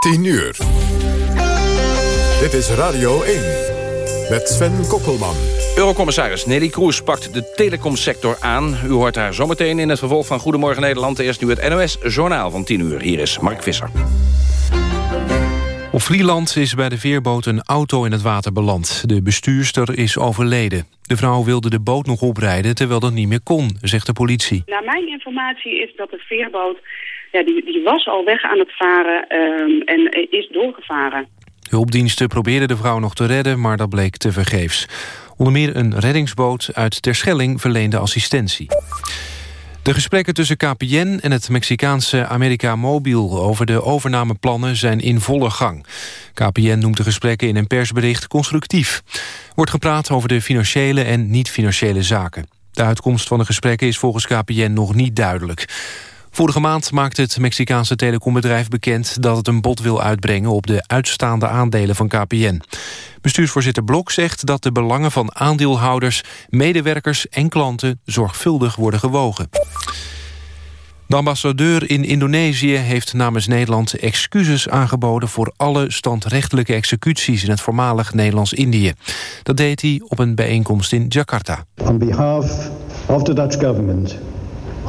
10 uur. Dit is Radio 1 met Sven Kokkelman. Eurocommissaris Nelly Kroes pakt de telecomsector aan. U hoort haar zometeen in het vervolg van Goedemorgen Nederland. Eerst nu het NOS-journaal van 10 uur. Hier is Mark Visser. Op Vlieland is bij de veerboot een auto in het water beland. De bestuurster is overleden. De vrouw wilde de boot nog oprijden terwijl dat niet meer kon, zegt de politie. Naar mijn informatie is dat de veerboot... Ja, die, was al weg aan het varen um, en is doorgevaren. Hulpdiensten probeerden de vrouw nog te redden, maar dat bleek tevergeefs. Onder meer een reddingsboot uit Terschelling verleende assistentie. De gesprekken tussen KPN en het Mexicaanse America Mobil over de overnameplannen zijn in volle gang. KPN noemt de gesprekken in een persbericht constructief. Wordt gepraat over de financiële en niet-financiële zaken. De uitkomst van de gesprekken is volgens KPN nog niet duidelijk. Vorige maand maakte het Mexicaanse telecombedrijf bekend... dat het een bod wil uitbrengen op de uitstaande aandelen van KPN. Bestuursvoorzitter Blok zegt dat de belangen van aandeelhouders... medewerkers en klanten zorgvuldig worden gewogen. De ambassadeur in Indonesië heeft namens Nederland excuses aangeboden voor alle standrechtelijke executies in het voormalig Nederlands-Indië. Dat deed hij op een bijeenkomst in Jakarta. On behalf of the Dutch government,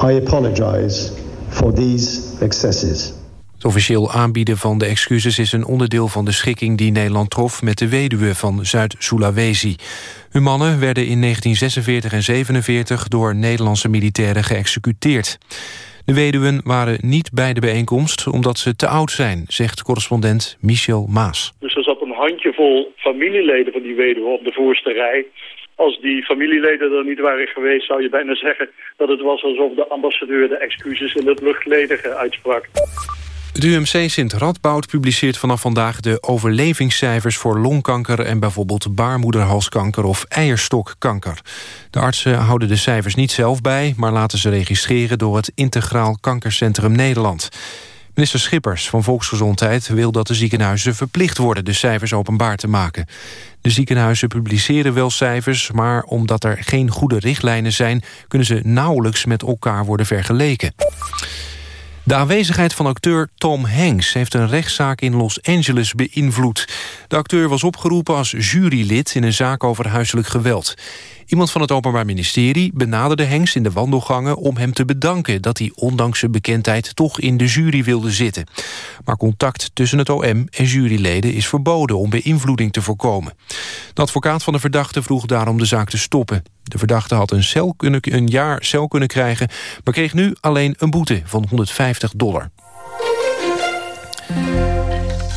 I apologize for these excesses. Het officieel aanbieden van de excuses is een onderdeel van de schikking die Nederland trof met de weduwe van Zuid-Sulawesi. Hun mannen werden in 1946 en 47 door Nederlandse militairen geëxecuteerd. De weduwen waren niet bij de bijeenkomst omdat ze te oud zijn, zegt correspondent Michel Maas. Dus er zat een handjevol familieleden van die weduwe op de voorste rij. Als die familieleden er niet waren geweest, zou je bijna zeggen dat het was alsof de ambassadeur de excuses in het luchtledige uitsprak. Het UMC Sint Radboud publiceert vanaf vandaag de overlevingscijfers voor longkanker en bijvoorbeeld baarmoederhalskanker of eierstokkanker. De artsen houden de cijfers niet zelf bij, maar laten ze registreren door het Integraal Kankercentrum Nederland. Minister Schippers van Volksgezondheid wil dat de ziekenhuizen verplicht worden de cijfers openbaar te maken. De ziekenhuizen publiceren wel cijfers, maar omdat er geen goede richtlijnen zijn, kunnen ze nauwelijks met elkaar worden vergeleken. De aanwezigheid van acteur Tom Hanks heeft een rechtszaak in Los Angeles beïnvloed. De acteur was opgeroepen als jurylid in een zaak over huiselijk geweld. Iemand van het Openbaar Ministerie benaderde Hanks in de wandelgangen... om hem te bedanken dat hij ondanks zijn bekendheid toch in de jury wilde zitten. Maar contact tussen het OM en juryleden is verboden... om beïnvloeding te voorkomen. De advocaat van de verdachte vroeg daarom de zaak te stoppen. De verdachte had een, cel kunnen, een jaar cel kunnen krijgen... maar kreeg nu alleen een boete van 150 dollar.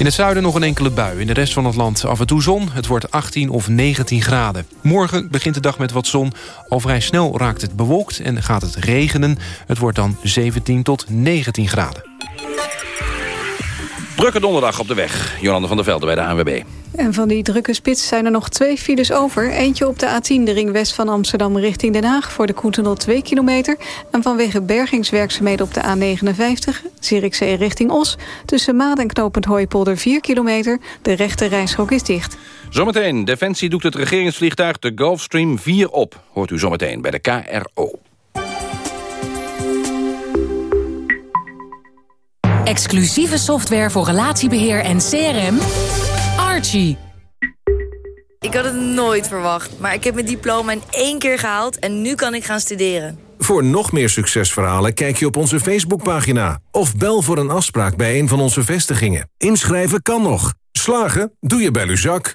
In het zuiden nog een enkele bui. In de rest van het land af en toe zon. Het wordt 18 of 19 graden. Morgen begint de dag met wat zon. Al vrij snel raakt het bewolkt en gaat het regenen. Het wordt dan 17 tot 19 graden. Drukke donderdag op de weg. Jolande van der Velde bij de ANWB. En van die drukke spits zijn er nog twee files over. Eentje op de A10, de ring west van Amsterdam richting Den Haag... voor de Koentenol 2 kilometer. En vanwege bergingswerkzaamheden op de A59, Zierikzee richting Os... tussen Maat en Knopend Hooipolder 4 kilometer. De rechte rijstrook is dicht. Zometeen, Defensie doet het regeringsvliegtuig de Gulfstream 4 op. Hoort u zometeen bij de KRO. Exclusieve software voor relatiebeheer en CRM... Archie. Ik had het nooit verwacht, maar ik heb mijn diploma in één keer gehaald... en nu kan ik gaan studeren. Voor nog meer succesverhalen kijk je op onze Facebookpagina... of bel voor een afspraak bij een van onze vestigingen. Inschrijven kan nog. Slagen? Doe je bij Luzak.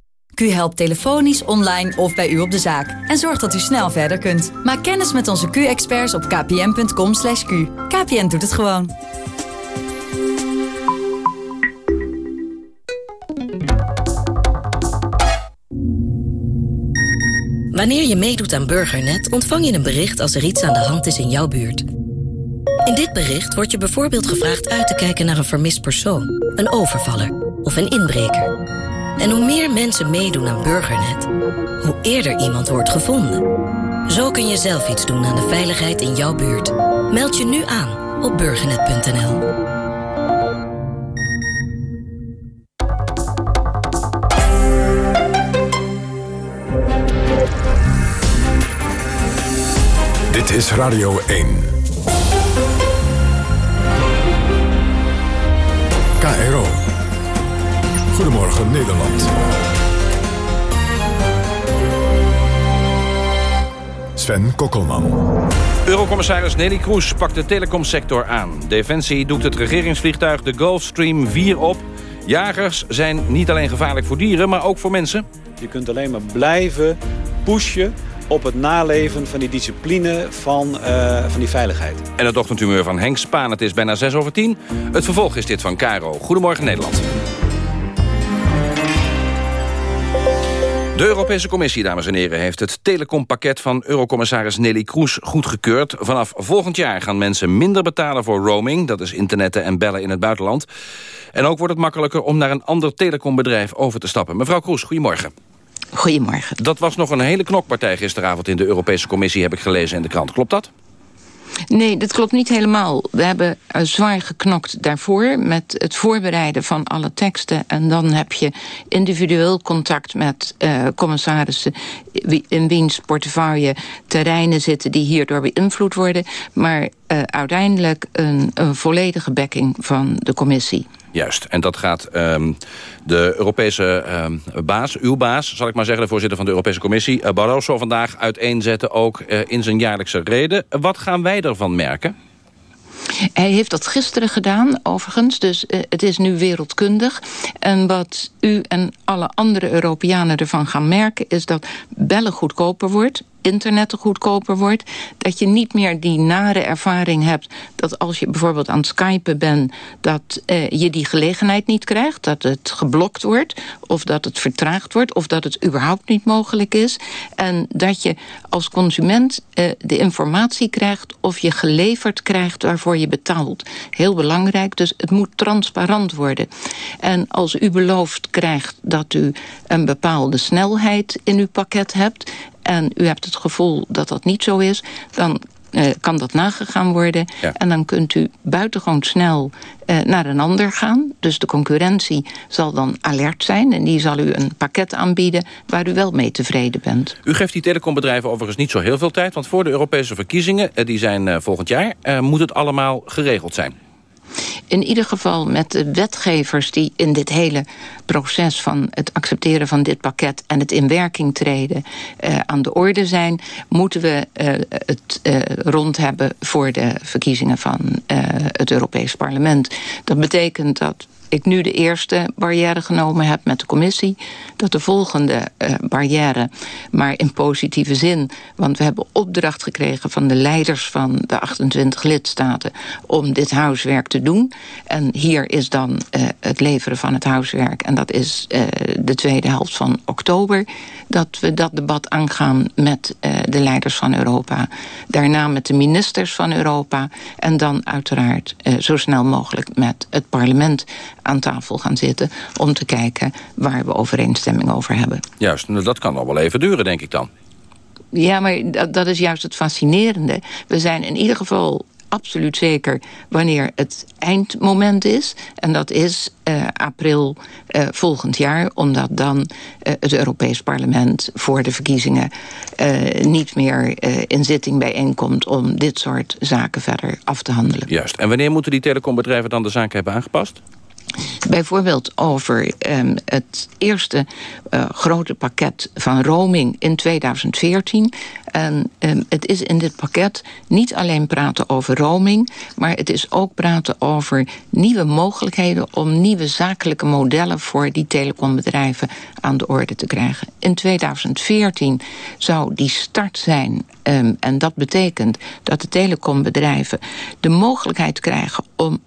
Q helpt telefonisch, online of bij u op de zaak. En zorgt dat u snel verder kunt. Maak kennis met onze Q-experts op kpn.com. /q. KPN doet het gewoon. Wanneer je meedoet aan Burgernet ontvang je een bericht als er iets aan de hand is in jouw buurt. In dit bericht wordt je bijvoorbeeld gevraagd uit te kijken naar een vermist persoon, een overvaller of een inbreker. En hoe meer mensen meedoen aan Burgernet, hoe eerder iemand wordt gevonden. Zo kun je zelf iets doen aan de veiligheid in jouw buurt. Meld je nu aan op burgernet.nl. Dit is Radio 1. KRO. Goedemorgen Nederland. Sven Kokkelman. Eurocommissaris Nelly Kroes pakt de telecomsector aan. Defensie doet het regeringsvliegtuig de Gulfstream 4 op. Jagers zijn niet alleen gevaarlijk voor dieren, maar ook voor mensen. Je kunt alleen maar blijven pushen op het naleven van die discipline van, uh, van die veiligheid. En het ochtendhumeur van Henk Spaan, het is bijna 6 over 10. Het vervolg is dit van Caro. Goedemorgen Nederland. De Europese Commissie, dames en heren, heeft het telecompakket van Eurocommissaris Nelly Kroes goedgekeurd. Vanaf volgend jaar gaan mensen minder betalen voor roaming, dat is internetten en bellen in het buitenland. En ook wordt het makkelijker om naar een ander telecombedrijf over te stappen. Mevrouw Kroes, goedemorgen. Goedemorgen. Dat was nog een hele knokpartij gisteravond in de Europese Commissie, heb ik gelezen in de krant. Klopt dat? Nee, dat klopt niet helemaal. We hebben uh, zwaar geknokt daarvoor met het voorbereiden van alle teksten. En dan heb je individueel contact met uh, commissarissen... in wiens portefeuille terreinen zitten die hierdoor beïnvloed worden. Maar uh, uiteindelijk een, volledige backing van de commissie. Juist, en dat gaat um, de Europese um, baas, uw baas, zal ik maar zeggen... de voorzitter van de Europese Commissie, uh, Barroso, vandaag uiteenzetten... ook uh, in zijn jaarlijkse reden. Wat gaan wij ervan merken? Hij heeft dat gisteren gedaan, overigens. Dus uh, het is nu wereldkundig. En wat u en alle andere Europeanen ervan gaan merken... is dat bellen goedkoper wordt internet goedkoper wordt. Dat je niet meer die nare ervaring hebt... dat als je bijvoorbeeld aan het skypen bent... dat uh, je die gelegenheid niet krijgt. Dat het geblokt wordt. Of dat het vertraagd wordt. Of dat het überhaupt niet mogelijk is. En dat je als consument uh, de informatie krijgt... of je geleverd krijgt waarvoor je betaalt. Heel belangrijk. Dus het moet transparant worden. En als u beloofd krijgt dat u een bepaalde snelheid in uw pakket hebt en u hebt het gevoel dat dat niet zo is... dan uh, kan dat nagegaan worden. Ja. En dan kunt u buitengewoon snel uh, naar een ander gaan. Dus de concurrentie zal dan alert zijn. En die zal u een pakket aanbieden waar u wel mee tevreden bent. U geeft die telecombedrijven overigens niet zo heel veel tijd. Want voor de Europese verkiezingen, uh, die zijn volgend jaar... moet het allemaal geregeld zijn in ieder geval met de wetgevers die in dit hele proces van het accepteren van dit pakket en het in werking treden uh, aan de orde zijn, moeten we uh, het uh, rond hebben voor de verkiezingen van het Europees Parlement. Dat betekent dat ik nu de eerste barrière genomen heb met de commissie... dat de volgende uh, barrière, maar in positieve zin... want we hebben opdracht gekregen van de leiders van de 28 lidstaten... om dit huiswerk te doen. En hier is dan uh, het leveren van het huiswerk... en dat is uh, de tweede helft van oktober... dat we dat debat aangaan met de leiders van Europa. Daarna met de ministers van Europa... en dan uiteraard zo snel mogelijk met het parlement aan tafel gaan zitten... om te kijken waar we overeenstemming over hebben. Juist, nou, dat kan nog wel even duren, denk ik dan. Ja, maar dat is juist het fascinerende. We zijn in ieder geval absoluut zeker wanneer het eindmoment is. En dat is uh, april uh, volgend jaar. Omdat dan uh, het Europees Parlement voor de verkiezingen... niet meer in zitting bijeenkomt om dit soort zaken verder af te handelen. Juist. En wanneer moeten die telecombedrijven dan de zaken hebben aangepast? Bijvoorbeeld over um, het eerste uh, grote pakket van roaming in 2014. En um, het is in dit pakket niet alleen praten over roaming... maar het is ook praten over nieuwe mogelijkheden... om nieuwe zakelijke modellen voor die telecombedrijven aan de orde te krijgen. In 2014 zou die start zijn... En dat betekent dat de telecombedrijven de mogelijkheid krijgen om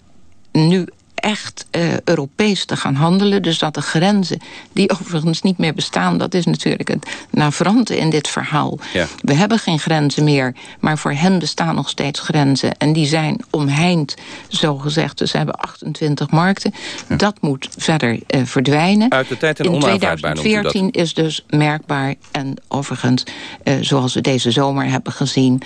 nu echt uh, Europees te gaan handelen. Dus dat de grenzen, die overigens niet meer bestaan... dat is natuurlijk het navrante in dit verhaal. Ja. We hebben geen grenzen meer, maar voor hen bestaan nog steeds grenzen. En die zijn omheind, zo gezegd. Dus ze hebben 28 markten. Dat moet verder uh, verdwijnen. Uit de tijd en In 2014 is dus merkbaar. En overigens, uh, zoals we deze zomer hebben gezien...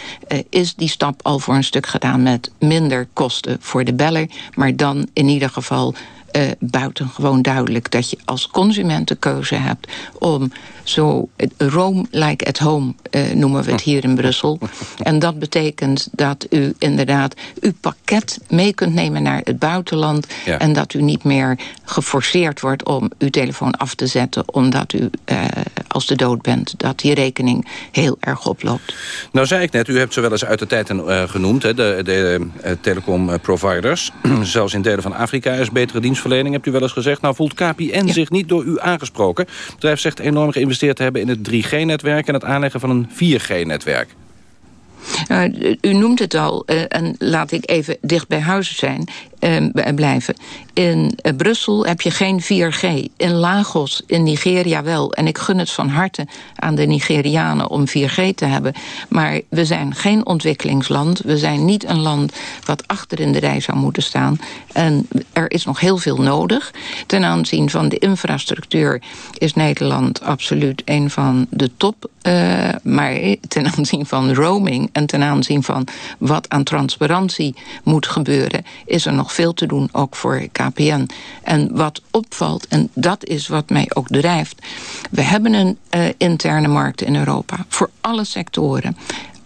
is die stap al voor een stuk gedaan met minder kosten voor de beller. Maar dan in ieder geval uh, buitengewoon duidelijk dat je als consument de keuze hebt om zo Rome like at home uh, noemen we het hier in Brussel. En dat betekent dat u inderdaad uw pakket mee kunt nemen naar het buitenland ja. en dat u niet meer geforceerd wordt om uw telefoon af te zetten omdat u uh, als de dood bent, dat die rekening heel erg oploopt. Nou zei ik net, u hebt ze wel eens uit de tijd uh, genoemd, hè, de, de telecomproviders. Zelfs in delen van Afrika is betere dienstverlening, hebt u wel eens gezegd. Nou voelt KPN ja. zich niet door u aangesproken. Het bedrijf zegt enorm geïnvesteerd te hebben in het 3G-netwerk... en het aanleggen van een 4G-netwerk. Uh, u noemt het al, uh, en laat ik even dicht bij huis zijn, uh, blijven. In Brussel heb je geen 4G. In Lagos, in Nigeria wel. En ik gun het van harte aan de Nigerianen om 4G te hebben. Maar we zijn geen ontwikkelingsland. We zijn niet een land wat achter in de rij zou moeten staan. En er is nog heel veel nodig. Ten aanzien van de infrastructuur is Nederland absoluut een van de top. Uh, maar ten aanzien van roaming en ten aanzien van wat aan transparantie moet gebeuren... is er nog veel te doen, ook voor KPN. En wat opvalt, en dat is wat mij ook drijft... we hebben een uh, interne markt in Europa voor alle sectoren.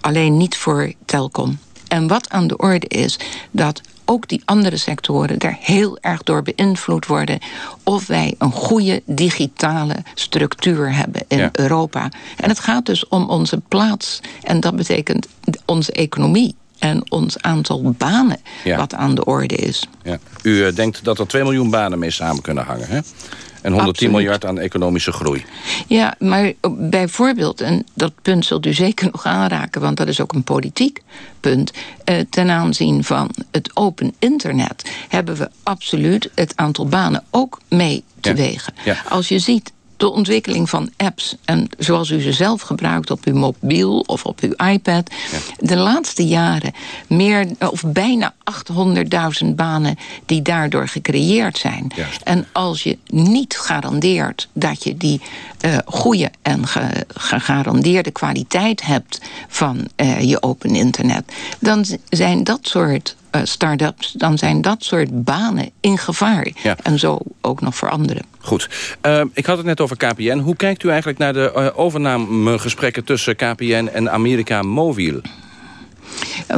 Alleen niet voor telkom. En wat aan de orde is, dat ook die andere sectoren daar heel erg door beïnvloed worden... of wij een goede digitale structuur hebben in ja. Europa. En het gaat dus om onze plaats. En dat betekent onze economie en ons aantal banen ja. wat aan de orde is. Ja. U uh, denkt dat er 2 miljoen banen mee samen kunnen hangen, hè? En 110 Absoluut. miljard aan economische groei. Ja, maar bijvoorbeeld, en dat punt zult u zeker nog aanraken... want dat is ook een politiek punt... Eh, ten aanzien van het open internet... hebben we absoluut het aantal banen ook mee te ja. wegen. Ja. Als je ziet de ontwikkeling van apps... en zoals u ze zelf gebruikt op uw mobiel of op uw iPad... Ja. de laatste jaren meer of bijna 800.000 banen... die daardoor gecreëerd zijn. En als je niet garandeert dat je die uh, goede en ge gegarandeerde kwaliteit hebt... van uh, je open internet... dan zijn dat soort uh, start-ups, dan zijn dat soort banen in gevaar. Ja. En zo ook nog voor anderen. Goed. Uh, ik had het net over KPN. Hoe kijkt u eigenlijk naar de uh, overnamegesprekken tussen KPN en Amerika Mobil?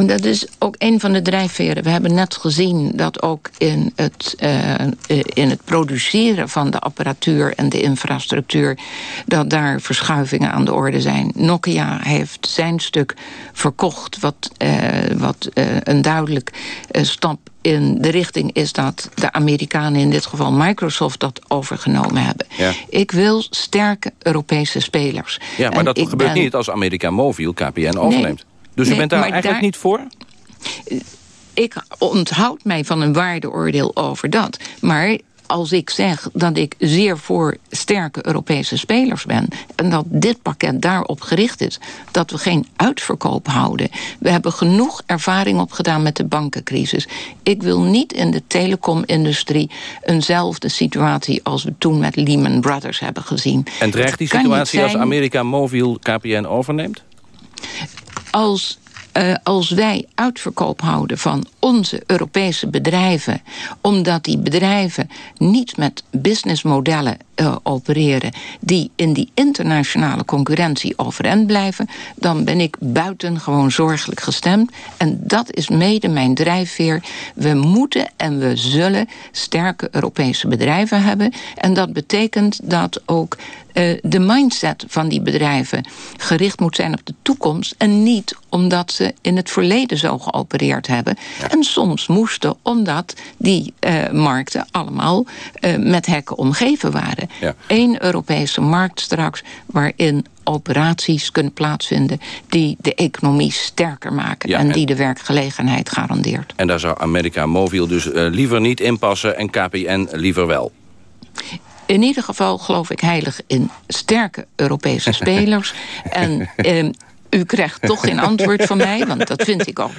Dat is ook een van de drijfveren. We hebben net gezien dat ook in het, uh, in het produceren van de apparatuur en de infrastructuur... dat daar verschuivingen aan de orde zijn. Nokia heeft zijn stuk verkocht, wat, uh, wat uh, een duidelijk stap in de richting is dat de Amerikanen, in dit geval Microsoft, dat overgenomen hebben. Ja. Ik wil sterke Europese spelers. Ja, maar en dat gebeurt ben... niet als Amerika Mobiel KPN overneemt. Nee. Dus nee, u bent daar eigenlijk daar, niet voor? Ik onthoud mij van een waardeoordeel over dat. Maar als ik zeg dat ik zeer voor sterke Europese spelers ben... en dat dit pakket daarop gericht is, dat we geen uitverkoop houden. We hebben genoeg ervaring opgedaan met de bankencrisis. Ik wil niet in de telecomindustrie eenzelfde situatie... als we toen met Lehman Brothers hebben gezien. En dreigt die situatie als Amerika Mobiel KPN overneemt? Als uh, als wij uitverkoop houden van onze Europese bedrijven... omdat die bedrijven niet met businessmodellen uh, opereren... die in die internationale concurrentie overeind blijven... dan ben ik buitengewoon zorgelijk gestemd. En dat is mede mijn drijfveer. We moeten en we zullen sterke Europese bedrijven hebben. En dat betekent dat ook uh, de mindset van die bedrijven gericht moet zijn op de toekomst en niet omdat ze in het verleden zo geopereerd hebben. En soms moesten omdat die uh, markten allemaal uh, met hekken omgeven waren. Ja. Eén Europese markt straks waarin operaties kunnen plaatsvinden die de economie sterker maken Ja, en en- die de werkgelegenheid garandeert. En daar zou America Mobil dus eh, liever niet inpassen en KPN liever wel. In ieder geval geloof ik heilig in sterke Europese spelers. en ehm, u krijgt toch geen antwoord van mij, want dat vind ik ook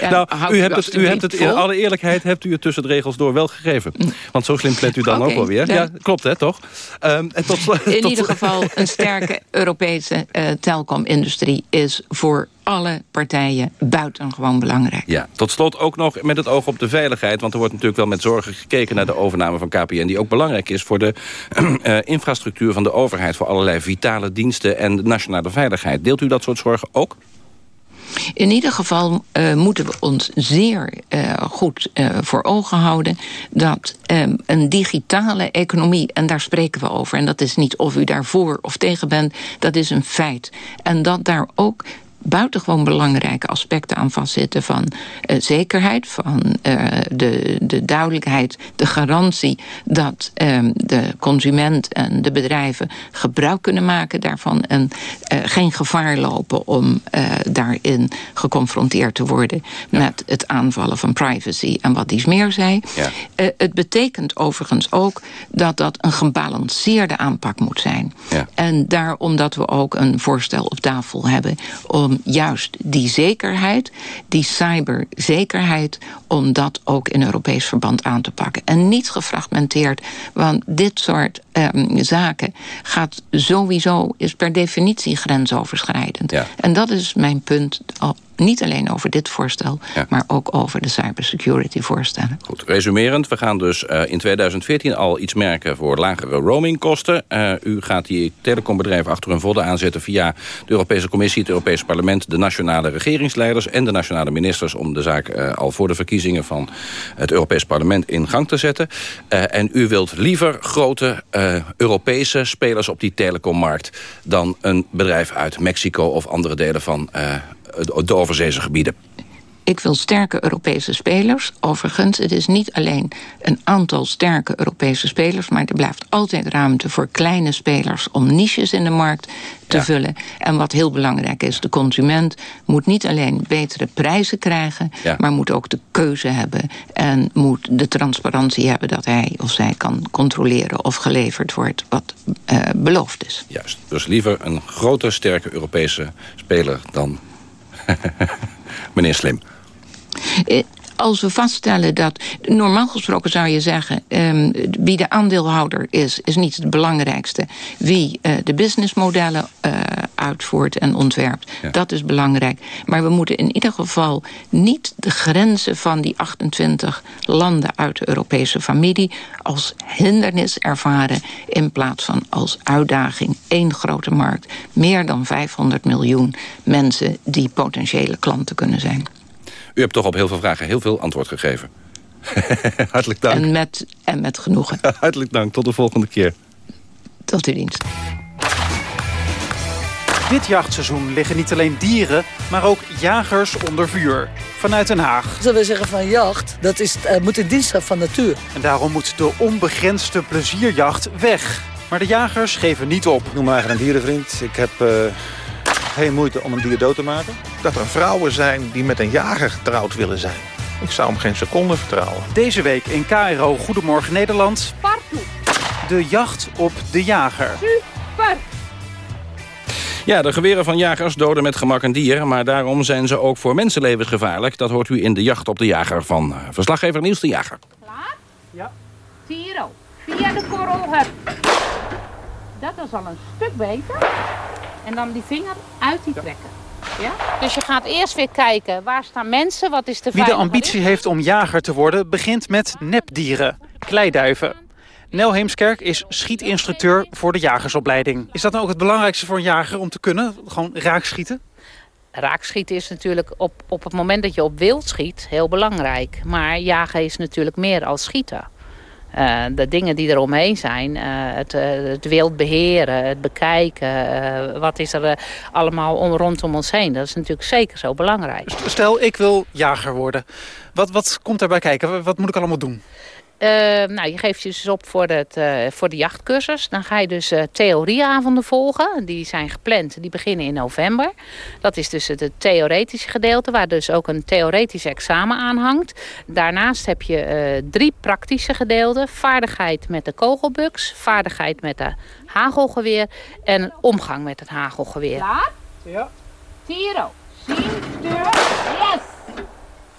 ja, nou, u hebt, het, u hebt het in. Mm. alle eerlijkheid hebt u het tussen de regels door wel gegeven. Want zo slim plet u dan ook wel weer. ja. Ja, klopt hè, toch? Ehm, en tot, In tot ieder geval, een sterke Europese eh telecomindustrie is voor alle partijen buitengewoon belangrijk. Ja, tot slot ook nog met het oog op de veiligheid. Want er wordt natuurlijk wel met zorgen gekeken naar de overname van KPN... die ook belangrijk is voor de eh, infrastructuur van de overheid... voor allerlei vitale diensten en de nationale veiligheid. Deelt u dat soort zorgen ook? In ieder geval eh, moeten we ons zeer eh, goed voor ogen houden dat eh, een digitale economie, en daar spreken we over, en dat is niet of u daarvoor of tegen bent, dat is een feit. En dat daar ook buitengewoon belangrijke aspecten aan vastzitten van eh, zekerheid, van eh, de, de duidelijkheid, de garantie dat eh, de consument en de bedrijven gebruik kunnen maken daarvan en eh, geen gevaar lopen om daarin geconfronteerd te worden met het aanvallen van privacy en wat dies meer zei. Ja. Het betekent overigens ook dat dat een gebalanceerde aanpak moet zijn. Ja. En daarom dat we ook een voorstel op tafel hebben om juist die zekerheid, die cyberzekerheid, om dat ook in Europees verband aan te pakken. En niet gefragmenteerd, want dit soort ehm, zaken gaat sowieso, is per definitie grensoverschrijdend. Ja. En dat is mijn punt, niet alleen over dit voorstel, Ja. maar ook over de cybersecurity voorstellen. Goed, resumerend. We gaan dus eh, in 2014 al iets merken voor lagere roamingkosten. Eh, u gaat die telecombedrijven achter hun vodden aanzetten... via de Europese Commissie, het Europese Parlement... de nationale regeringsleiders en de nationale ministers... om de zaak eh, al voor de verkiezingen van het Europees Parlement in gang te zetten. En u wilt liever grote Europese spelers op die telecommarkt... dan een bedrijf uit Mexico of andere delen van de overzeese gebieden. Ik wil sterke Europese spelers. Overigens, het is niet alleen een aantal sterke Europese spelers... maar er blijft altijd ruimte voor kleine spelers... om niches in de markt te Ja. vullen. En wat heel belangrijk is, de consument moet niet alleen betere prijzen krijgen... Ja. maar moet ook de keuze hebben... en moet de transparantie hebben dat hij of zij kan controleren... of geleverd wordt wat eh, beloofd is. Juist. Dus liever een grote, sterke Europese speler dan meneer Slim. Als we vaststellen dat, normaal gesproken zou je zeggen, ehm, wie de aandeelhouder is, is niet het belangrijkste. Wie eh, de businessmodellen eh, uitvoert en ontwerpt, Ja. dat is belangrijk. Maar we moeten in ieder geval niet de grenzen van die 28 landen uit de Europese familie als hindernis ervaren in plaats van als uitdaging. één grote markt, meer dan 500 miljoen mensen die potentiële klanten kunnen zijn. U hebt toch op heel veel vragen heel veel antwoord gegeven. Hartelijk dank. En met, en met genoegen. Hartelijk dank. Tot de volgende keer. Tot uw dienst. Dit jachtseizoen liggen niet alleen dieren, maar ook jagers onder vuur. Vanuit Den Haag. Zullen we zeggen van jacht, dat is, eh, moet in dienst zijn van natuur. En daarom moet de onbegrensde plezierjacht weg. Maar de jagers geven niet op. Ik noem me eigenlijk een dierenvriend. Ik heb eh, geen moeite om een dier dood te maken. Dat er vrouwen zijn die met een jager getrouwd willen zijn. Ik zou hem geen seconde vertrouwen. Deze week in KRO Goedemorgen Nederland. De jacht op de jager. Super! Ja, de geweren van jagers doden met gemak een dier... maar daarom zijn ze ook voor mensenlevens gevaarlijk. Dat hoort u in de jacht op de jager van eh, verslaggever Niels de Jager. Klaar? Ja. Tiro, via de korrel. Dat is al een stuk beter. En dan die vinger uit die trekken. Ja? Dus je gaat eerst weer kijken, waar staan mensen, wat is de Wie de ambitie heeft om jager te worden, begint met nepdieren, kleiduiven. Nel Heemskerk is schietinstructeur voor de jagersopleiding. Is dat nou ook het belangrijkste voor een jager om te kunnen? Gewoon raakschieten? Raakschieten is natuurlijk op, op het moment dat je op wild schiet heel belangrijk. Maar jagen is natuurlijk meer als schieten. Uh, de dingen die er omheen zijn. Uh, het, het wild beheren, het bekijken. wat is er allemaal om, rondom ons heen. Dat is natuurlijk zeker zo belangrijk. Stel, ik wil jager worden. Wat, wat komt daarbij kijken? Wat moet ik allemaal doen? Uh, nou, je geeft je dus op voor, het, uh, voor de jachtcursus. Dan ga je dus uh, theorieavonden volgen. Die zijn gepland. Die beginnen in november. Dat is dus het, theoretische gedeelte. Waar dus ook een theoretisch examen aan hangt. Daarnaast heb je drie praktische gedeelten. Vaardigheid met de kogelbuks. Vaardigheid met de hagelgeweer. En omgang met het hagelgeweer. Klaar? Ja. Tiro. Zien, stuur. Yes!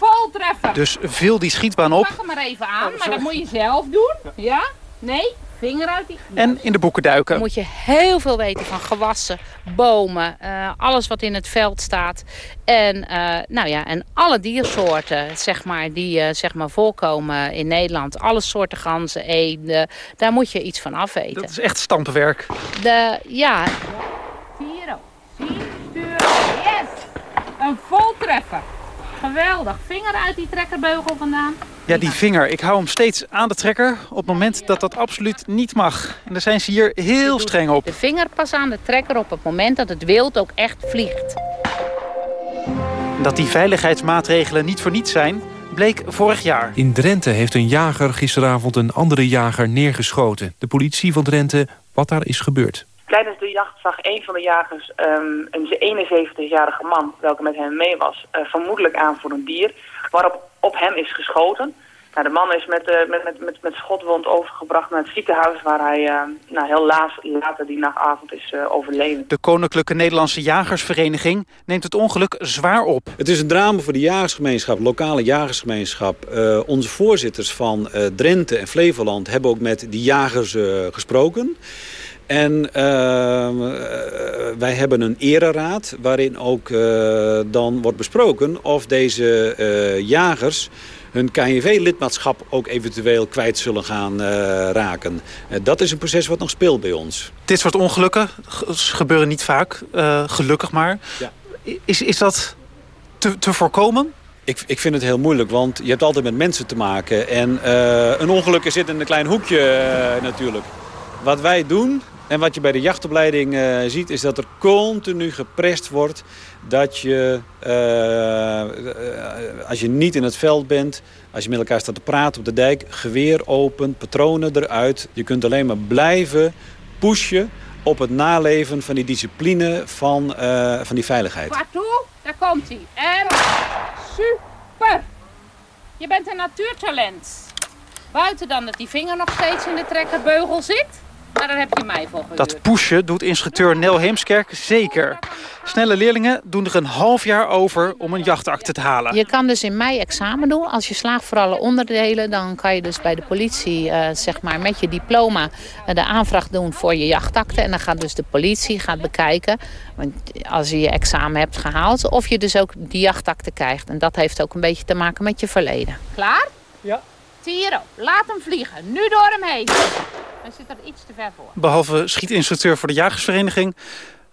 Voltreffer. Dus vul die schietbaan op. Pak hem maar even aan, maar dat moet je zelf doen. Ja? Nee? Vinger uit die... En in de boeken duiken. Dan moet je heel veel weten van gewassen, bomen, uh, alles wat in het veld staat. En, uh, nou ja, en alle diersoorten zeg maar, die uh, zeg maar, voorkomen in Nederland. Alle soorten ganzen, eenden, daar moet je iets van afweten. Dat is echt stampenwerk. De, ja. Tiro, zien, sturen, yes! Een voltreffer. Geweldig. Vinger uit die trekkerbeugel vandaan. Ja, die vinger. Ik hou hem steeds aan de trekker op het moment dat dat absoluut niet mag. En daar zijn ze hier heel streng op. De vinger pas aan de trekker op het moment dat het wild ook echt vliegt. Dat die veiligheidsmaatregelen niet voor niets zijn, bleek vorig jaar. In Drenthe heeft een jager gisteravond een andere jager neergeschoten. De politie van Drenthe wat daar is gebeurd. Tijdens de jacht zag een van de jagers um, een 71-jarige man, welke met hem mee was, uh, vermoedelijk aan voor een dier, waarop op hem is geschoten. Nou, de man is met, uh, met, met, met, met schotwond overgebracht naar het ziekenhuis... waar hij uh, nou, heel laat, later die nachtavond is uh, overleden. De Koninklijke Nederlandse Jagersvereniging neemt het ongeluk zwaar op. Het is een drama voor de jagersgemeenschap, lokale jagersgemeenschap. onze voorzitters van Drenthe en Flevoland hebben ook met die jagers gesproken... En uh, wij hebben een ereraad waarin ook uh, dan wordt besproken of deze uh, jagers hun KNV-lidmaatschap ook eventueel kwijt zullen gaan raken. dat is een proces wat nog speelt bij ons. Dit soort ongelukken gebeuren niet vaak, gelukkig maar. Ja. Is, is dat te, te voorkomen? Ik, ik vind het heel moeilijk, want je hebt altijd met mensen te maken. En een ongeluk zit in een klein hoekje natuurlijk. Wat wij doen, en wat je bij de jachtopleiding uh, ziet is dat er continu geprest wordt dat je, uh, als je niet in het veld bent, als je met elkaar staat te praten op de dijk, geweer open, patronen eruit. Je kunt alleen maar blijven pushen op het naleven van die discipline van, van die veiligheid. Waartoe? Daar komt hij. En super! Je bent een natuurtalent. Buiten dan dat die vinger nog steeds in de trekkerbeugel zit... Maar daar heb je mij voor gehuurd. Dat pushen doet instructeur Nel Heemskerk zeker. Snelle leerlingen doen er een half jaar over om een jachtakte te halen. Je kan dus in mei examen doen. Als je slaagt voor alle onderdelen, dan kan je dus bij de politie uh, zeg maar, met je diploma uh, de aanvraag doen voor je jachtakte. En dan gaat dus de politie gaat bekijken, want als je je examen hebt gehaald, of je dus ook die jachtakte krijgt. En dat heeft ook een beetje te maken met je verleden. Klaar? Ja. Tiro, laat hem vliegen. Nu door hem heen. Hij zit er iets te ver voor. Behalve schietinstructeur voor de jagersvereniging...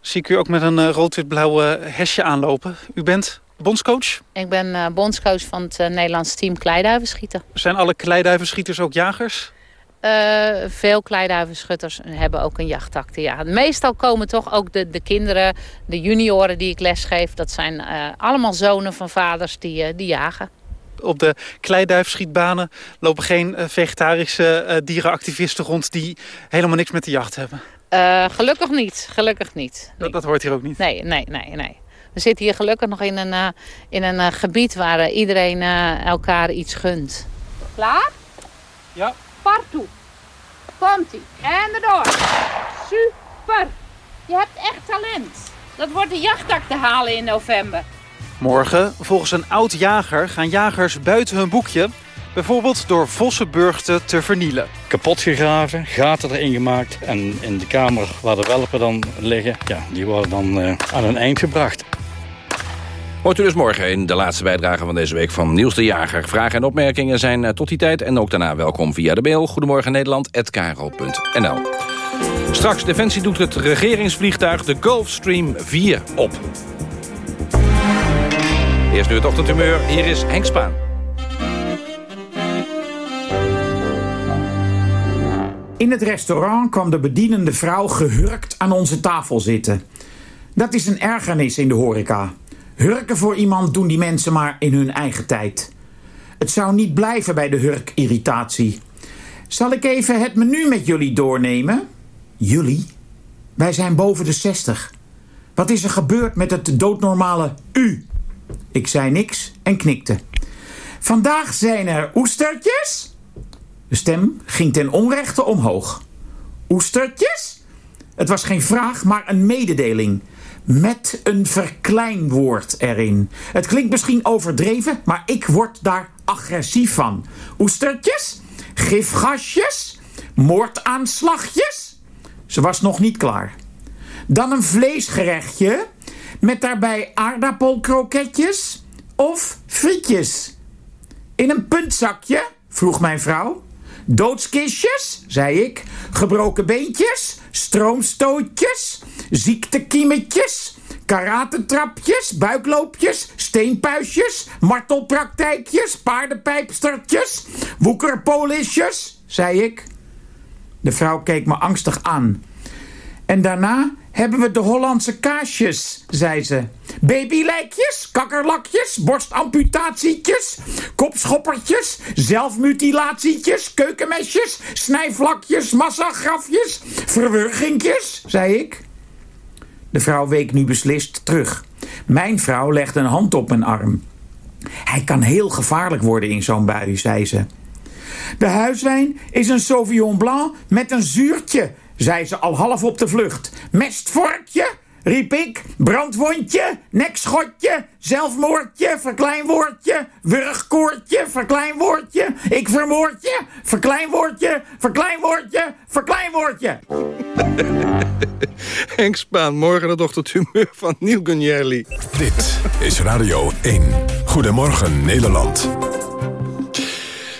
zie ik u ook met een uh, rood-wit-blauwe hesje aanlopen. U bent bondscoach? Ik ben uh, bondscoach van het uh, Nederlands team kleiduivenschieten. Zijn alle kleiduivenschieters ook jagers? Uh, veel kleiduivenschutters hebben ook een jachtakte, ja. Meestal komen toch ook de, de kinderen, de junioren die ik lesgeef... dat zijn allemaal zonen van vaders die, die jagen op de kleiduifschietbanen lopen geen eh, vegetarische eh, dierenactivisten rond die helemaal niks met de jacht hebben. Uh, gelukkig niet, gelukkig niet. Dat, dat, hoort hier ook niet? Nee, nee, nee, nee. We zitten hier gelukkig nog in een, uh, in een uh, gebied waar iedereen elkaar iets gunt. Klaar? Ja. Partout. Komt-ie. En erdoor. Super. Je hebt echt talent. Dat wordt de jachttak te halen in november. Morgen, volgens een oud jager, gaan jagers buiten hun boekje... bijvoorbeeld door vossenburgten te vernielen. Kapot gegraven, gaten erin gemaakt... en in de kamer waar de welpen dan liggen... Ja, die worden dan uh, aan een eind gebracht. Hoort u dus morgen in de laatste bijdrage van deze week van Niels de Jager. Vragen en opmerkingen zijn uh, tot die tijd en ook daarna welkom via de mail... Goedemorgen Nederland@kro.nl. Straks, Defensie doet het regeringsvliegtuig de Gulfstream 4 op. Eerst nu het ochtendhumeur, hier is Henk Spaan. In het restaurant kwam de bedienende vrouw gehurkt aan onze tafel zitten. Dat is een ergernis in de horeca. Hurken voor iemand doen die mensen maar in hun eigen tijd. Het zou niet blijven bij de hurk-irritatie. Zal ik even het menu met jullie doornemen? Jullie? Wij zijn boven de 60. Wat is er gebeurd met het doodnormale u? Ik zei niks en knikte. Vandaag zijn er oestertjes? De stem ging ten onrechte omhoog. Oestertjes? Het was geen vraag, maar een mededeling. Met een verkleinwoord erin. Het klinkt misschien overdreven, maar ik word daar agressief van. Oestertjes? Gifgasjes? Moordaanslagjes? Ze was nog niet klaar. Dan een vleesgerechtje met daarbij aardappelkroketjes of frietjes. In een puntzakje? vroeg mijn vrouw. Doodskistjes, zei ik. Gebroken beentjes, stroomstootjes, ziektekiemetjes, karatentrapjes, buikloopjes, steenpuisjes, martelpraktijkjes, paardenpijpstertjes, woekerpolisjes, zei ik. De vrouw keek me angstig aan. En daarna hebben we de Hollandse kaasjes, zei ze. Babylijkjes, kakkerlakjes, borstamputatietjes, kopschoppertjes, zelfmutilatietjes, keukenmesjes, snijvlakjes, massagrafjes, verwurgingjes, zei ik. De vrouw week nu beslist terug. Mijn vrouw legde een hand op mijn arm. Hij kan heel gevaarlijk worden in zo'n bui, zei ze. De huiswijn is een Sauvignon Blanc met een zuurtje, zei ze al half op de vlucht. Mestvorkje, riep ik. Brandwondje, nekschotje, zelfmoordje, verkleinwoordje, wurgkoortje, verkleinwoordje. Ik vermoord je, verkleinwoordje, verkleinwoordje, verkleinwoordje. Henk Spaan, morgen het ochtendhumeur van Neil Gunjerli. Dit is Radio 1. Goedemorgen Nederland.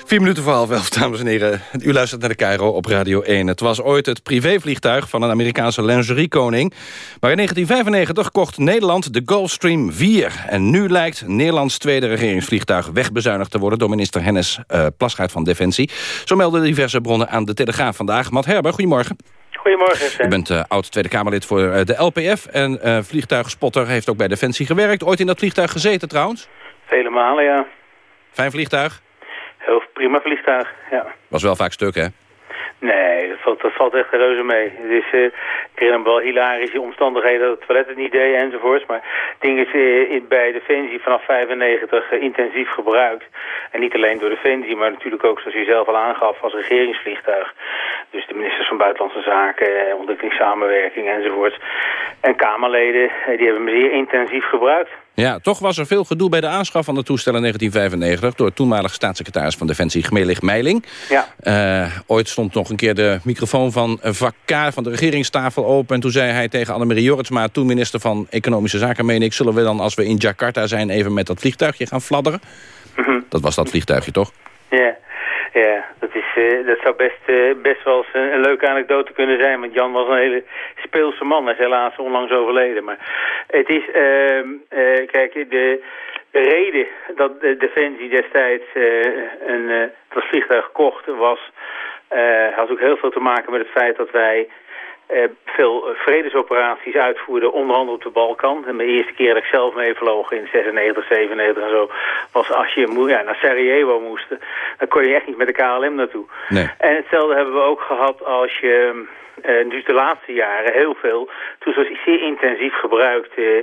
Vier minuten voor half elf, dames en heren. U luistert naar de Cairo op Radio 1. Het was ooit het privévliegtuig van een Amerikaanse lingeriekoning. Maar in 1995 kocht Nederland de Gulfstream 4. En nu lijkt Nederlands tweede regeringsvliegtuig wegbezuinigd te worden... door minister Hennis uh, Plasgaard van Defensie. Zo melden diverse bronnen aan de Telegraaf vandaag. Matt Herber, goedemorgen. Goedemorgen. U bent uh, oud Tweede Kamerlid voor uh, de LPF en vliegtuigspotter heeft ook bij Defensie gewerkt. Ooit in dat vliegtuig gezeten trouwens? Vele malen, ja. Fijn vliegtuig? Heel prima vliegtuig, ja. Was wel vaak stuk, hè? Nee, dat valt, dat valt echt reuze mee. Het is, uh, ik herinner me wel hilarische omstandigheden dat het toilet het niet deed enzovoorts. Maar het ding is uh, bij Defensie vanaf 95 uh, intensief gebruikt. En niet alleen door Defensie, maar natuurlijk ook zoals u zelf al aangaf als regeringsvliegtuig. Dus de ministers van Buitenlandse Zaken, ontwikkelingssamenwerking enzovoorts. En Kamerleden, die hebben hem zeer intensief gebruikt. Ja, toch was er veel gedoe bij de aanschaf van het toestel in 1995... door toenmalig staatssecretaris van Defensie Gmeelig Meiling. Ja. Uh, ooit stond nog een keer de microfoon van vak K van de regeringstafel open... en toen zei hij tegen Annemarie Jorritsma, toen minister van Economische Zaken... meen ik, zullen we dan als we in Jakarta zijn even met dat vliegtuigje gaan fladderen? Mm -hmm. Dat was dat vliegtuigje, toch? Ja. Ja, dat, is, uh, dat zou best, uh, best wel eens een, een, leuke anekdote kunnen zijn. Want Jan was een hele speelse man. Hij is helaas onlangs overleden. Maar het is, uh, kijk, de, de reden dat de Defensie destijds een, dat vliegtuig kocht was... had ook heel veel te maken met het feit dat wij veel vredesoperaties uitvoerden, onder andere op de Balkan. En de eerste keer dat ik zelf meevloog in 96, 97 en zo, was als je ja, naar Sarajevo moest, dan kon je echt niet met de KLM naartoe. Nee. En hetzelfde hebben we ook gehad als je, uh, dus de laatste jaren, heel veel, toen was zeer intensief gebruikt uh,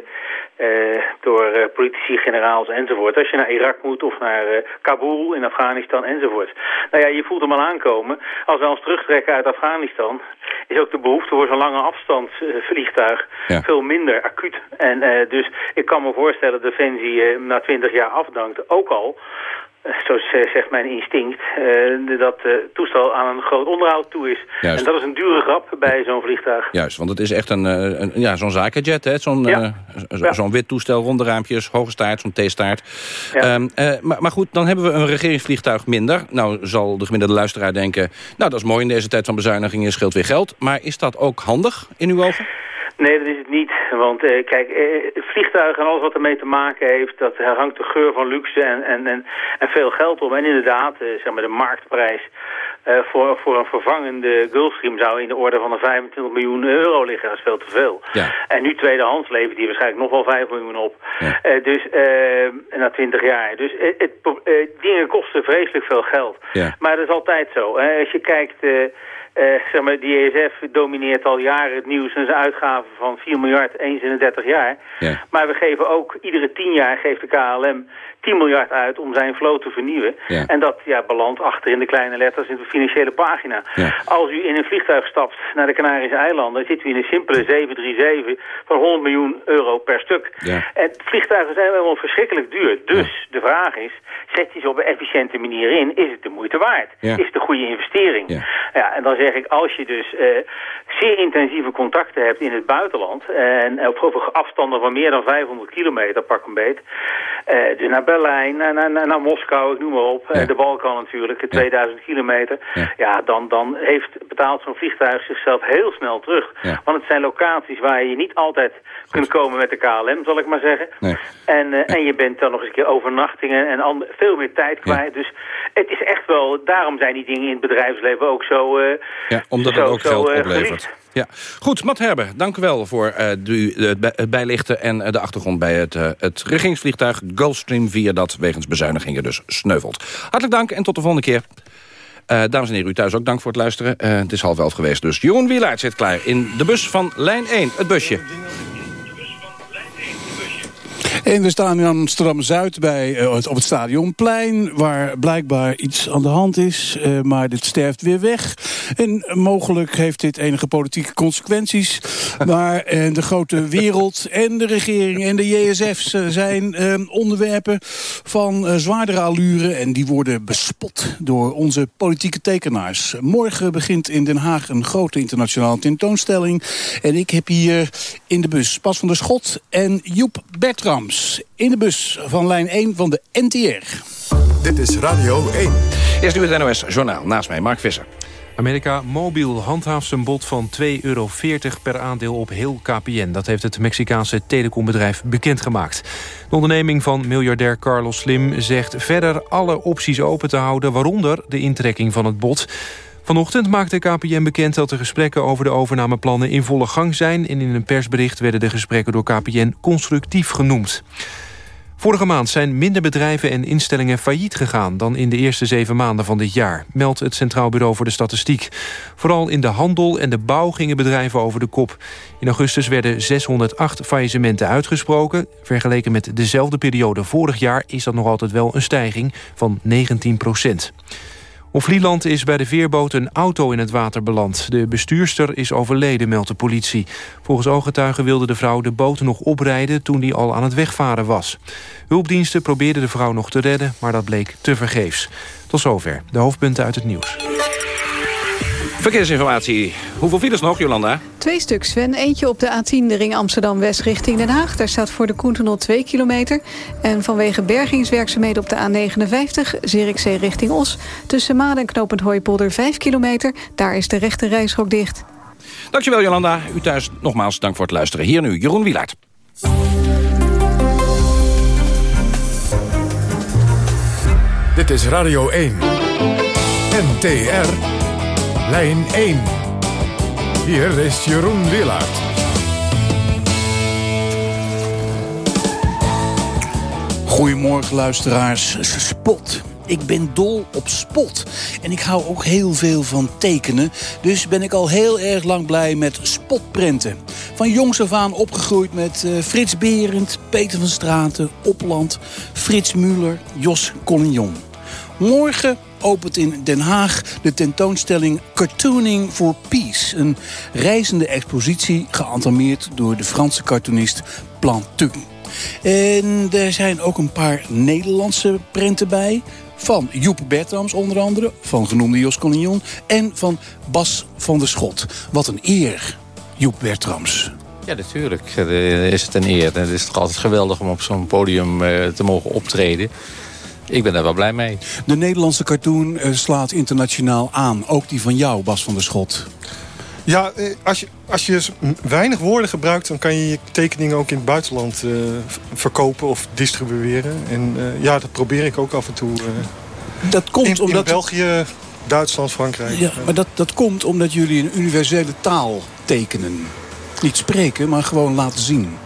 door politici, generaals enzovoort. Als je naar Irak moet of naar Kabul in Afghanistan enzovoort. Nou ja, je voelt hem al aankomen. Als we ons terugtrekken uit Afghanistan, is ook de behoefte voor zo'n lange afstandsvliegtuig ja. veel minder acuut. En dus ik kan me voorstellen dat Defensie na twintig jaar afdankt ook al. Zo zegt mijn instinct, dat het toestel aan een groot onderhoud toe is. Juist. En dat is een dure grap bij zo'n vliegtuig. Juist, want het is echt een, een ja, zo'n zakenjet, hè? Zo'n ja. zo zo wit toestel, ronde raampjes, hoge staart, zo'n T-staart. Ja. Um, maar, maar goed, dan hebben we een regeringsvliegtuig minder. Nou zal de gemiddelde luisteraar denken... nou, dat is mooi in deze tijd van bezuinigingen, scheelt weer geld. Maar is dat ook handig in uw ogen? Nee, dat is het niet. Want eh, kijk, eh, vliegtuigen en alles wat ermee te maken heeft... dat hangt de geur van luxe en, en, en, en veel geld om. En inderdaad, eh, zeg maar de marktprijs eh, voor, voor een vervangende Gulfstream... zou in de orde van de 25 miljoen euro liggen. Dat is veel te veel. Ja. En nu tweedehands levert die waarschijnlijk nog wel 5 miljoen op. Eh, dus na 20 jaar. Dus het, eh, dingen kosten vreselijk veel geld. Ja. Maar dat is altijd zo. als je kijkt... eh, zeg maar, die ESF domineert al jaren het nieuws en zijn uitgaven van 4 miljard eens in de 30 jaar. Ja. Maar we geven ook, iedere 10 jaar geeft de KLM 10 miljard uit om zijn vloot te vernieuwen. Ja. En dat ja, belandt achter in de kleine letters in de financiële pagina. Ja. Als u in een vliegtuig stapt naar de Canarische eilanden, zit u in een simpele 737 van 100 miljoen euro per stuk. Ja. En vliegtuigen zijn helemaal verschrikkelijk duur. Dus de vraag is, zet je ze op een efficiënte manier in, is het de moeite waard? Is het een goede investering? Ja. En dan zeg ik, als je dus eh, zeer intensieve contacten hebt in het buitenland... en op afstanden van meer dan 500 kilometer, pak een beet... eh, dus naar Berlijn, naar, naar, naar, naar Moskou, ik noem maar op... eh, de Balkan natuurlijk, 2000 kilometer... Ja, dan, dan heeft, betaalt zo'n vliegtuig zichzelf heel snel terug. Ja. Want het zijn locaties waar je niet altijd kunt komen met de KLM, zal ik maar zeggen. Nee. En, eh, en je bent dan nog eens een keer overnachtingen en veel meer tijd kwijt. Dus het is echt wel, daarom zijn die dingen in het bedrijfsleven ook zo... eh, Ja, omdat zo, het ook zo, geld eh, oplevert. geliefd. Ja. Goed, Matt Herber, dank u wel voor de, het bij- het bijlichten... en eh, de achtergrond bij het, eh, het regeringsvliegtuig Gulfstream 4... dat wegens bezuinigingen dus sneuvelt. Hartelijk dank en tot de volgende keer. Dames en heren, u thuis ook dank voor het luisteren. Het is half elf geweest, dus Jeroen Wielaert zit klaar... in de bus van lijn 1, het busje. En we staan in Amsterdam-Zuid bij, eh, op het Stadionplein... waar blijkbaar iets aan de hand is, eh, maar dit sterft weer weg. En mogelijk heeft dit enige politieke consequenties. Maar eh, de grote wereld en de regering en de JSF's zijn onderwerpen van zwaardere allure... en die worden bespot door onze politieke tekenaars. Morgen begint in Den Haag een grote internationale tentoonstelling. En ik heb hier in de bus Pas van der Schot en Joep In de bus van lijn 1 van de NTR. Dit is Radio 1. Eerst nu het NOS Journaal. Naast mij, Mark Visser. Amerika Mobil handhaaft zijn bod van 2,40 euro per aandeel op heel KPN. Dat heeft het Mexicaanse telecombedrijf bekendgemaakt. De onderneming van miljardair Carlos Slim zegt verder alle opties open te houden... waaronder de intrekking van het bod. Vanochtend maakte KPN bekend dat de gesprekken over de overnameplannen in volle gang zijn... en in een persbericht werden de gesprekken door KPN constructief genoemd. Vorige maand zijn minder bedrijven en instellingen failliet gegaan... dan in de eerste zeven maanden van dit jaar, meldt het Centraal Bureau voor de Statistiek. Vooral in de handel en de bouw gingen bedrijven over de kop. In augustus werden 608 faillissementen uitgesproken. Vergeleken met dezelfde periode vorig jaar... is dat nog altijd wel een stijging van 19 procent. Op Vlieland is bij de veerboot een auto in het water beland. De bestuurster is overleden, meldt de politie. Volgens ooggetuigen wilde de vrouw de boot nog oprijden... toen die al aan het wegvaren was. Hulpdiensten probeerden de vrouw nog te redden, maar dat bleek tevergeefs. Tot zover de hoofdpunten uit het nieuws. Verkeersinformatie. Hoeveel files nog, Jolanda? Twee stuks, Sven. Eentje op de A10, de ring Amsterdam-West richting Den Haag. Daar staat voor de Koentunnel 2 kilometer. En vanwege bergingswerkzaamheden op de A59, Zierikzee richting Os... tussen Maden en Knopend Hooipolder 5 kilometer. Daar is de rechte reishok dicht. Dankjewel, Jolanda. U thuis nogmaals dank voor het luisteren. Hier nu, Jeroen Wielaert. Dit is Radio 1. NTR. Lijn 1. Hier is Jeroen Willaert. Goedemorgen luisteraars. Spot. Ik ben dol op spot. En ik hou ook heel veel van tekenen. Dus ben ik al heel erg lang blij met spotprenten. Van jongs af aan opgegroeid met eh, Frits Berend, Peter van Straten, Opland, Frits Muller, Jos Collignon. Morgen opent in Den Haag de tentoonstelling Cartooning for Peace. Een reizende expositie geantameerd door de Franse cartoonist Plantu. En er zijn ook een paar Nederlandse prenten bij. Van Joep Bertrams onder andere, van genoemde Jos Collignon... en van Bas van der Schot. Wat een eer, Joep Bertrams. Ja, natuurlijk eh, is het een eer. Het is toch altijd geweldig om op zo'n podium eh, te mogen optreden. Ik ben daar wel blij mee. De Nederlandse cartoon eh, slaat internationaal aan. Ook die van jou, Bas van der Schot. Ja, eh, als je, als je weinig woorden gebruikt... dan kan je je tekeningen ook in het buitenland uh, verkopen of distribueren. En uh, ja, dat probeer ik ook af en toe. dat komt in, omdat... In België, Duitsland, Frankrijk. Ja, maar dat, dat komt omdat jullie een universele taal tekenen. Niet spreken, maar gewoon laten zien.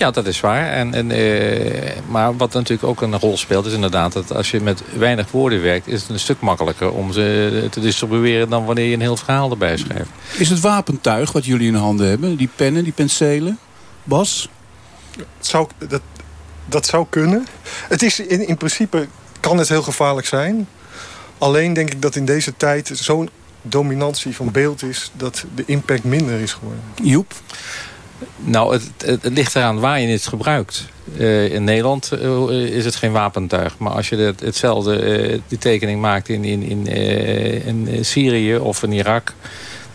Ja, dat is waar. En, en, uh, maar wat natuurlijk ook een rol speelt... is inderdaad dat als je met weinig woorden werkt... is het een stuk makkelijker om ze te distribueren... dan wanneer je een heel verhaal erbij schrijft. Is het wapentuig wat jullie in handen hebben? Die pennen, die penselen? Bas? Zou, dat, dat zou kunnen. Het is in, in principe kan het heel gevaarlijk zijn. Alleen denk ik dat in deze tijd zo'n dominantie van beeld is... dat de impact minder is geworden. Joep? Nou, het, het, ligt eraan waar je het gebruikt. Uh, in Nederland uh, is het geen wapentuig. Maar als je het, hetzelfde, die tekening maakt in, in, in, in Syrië of in Irak...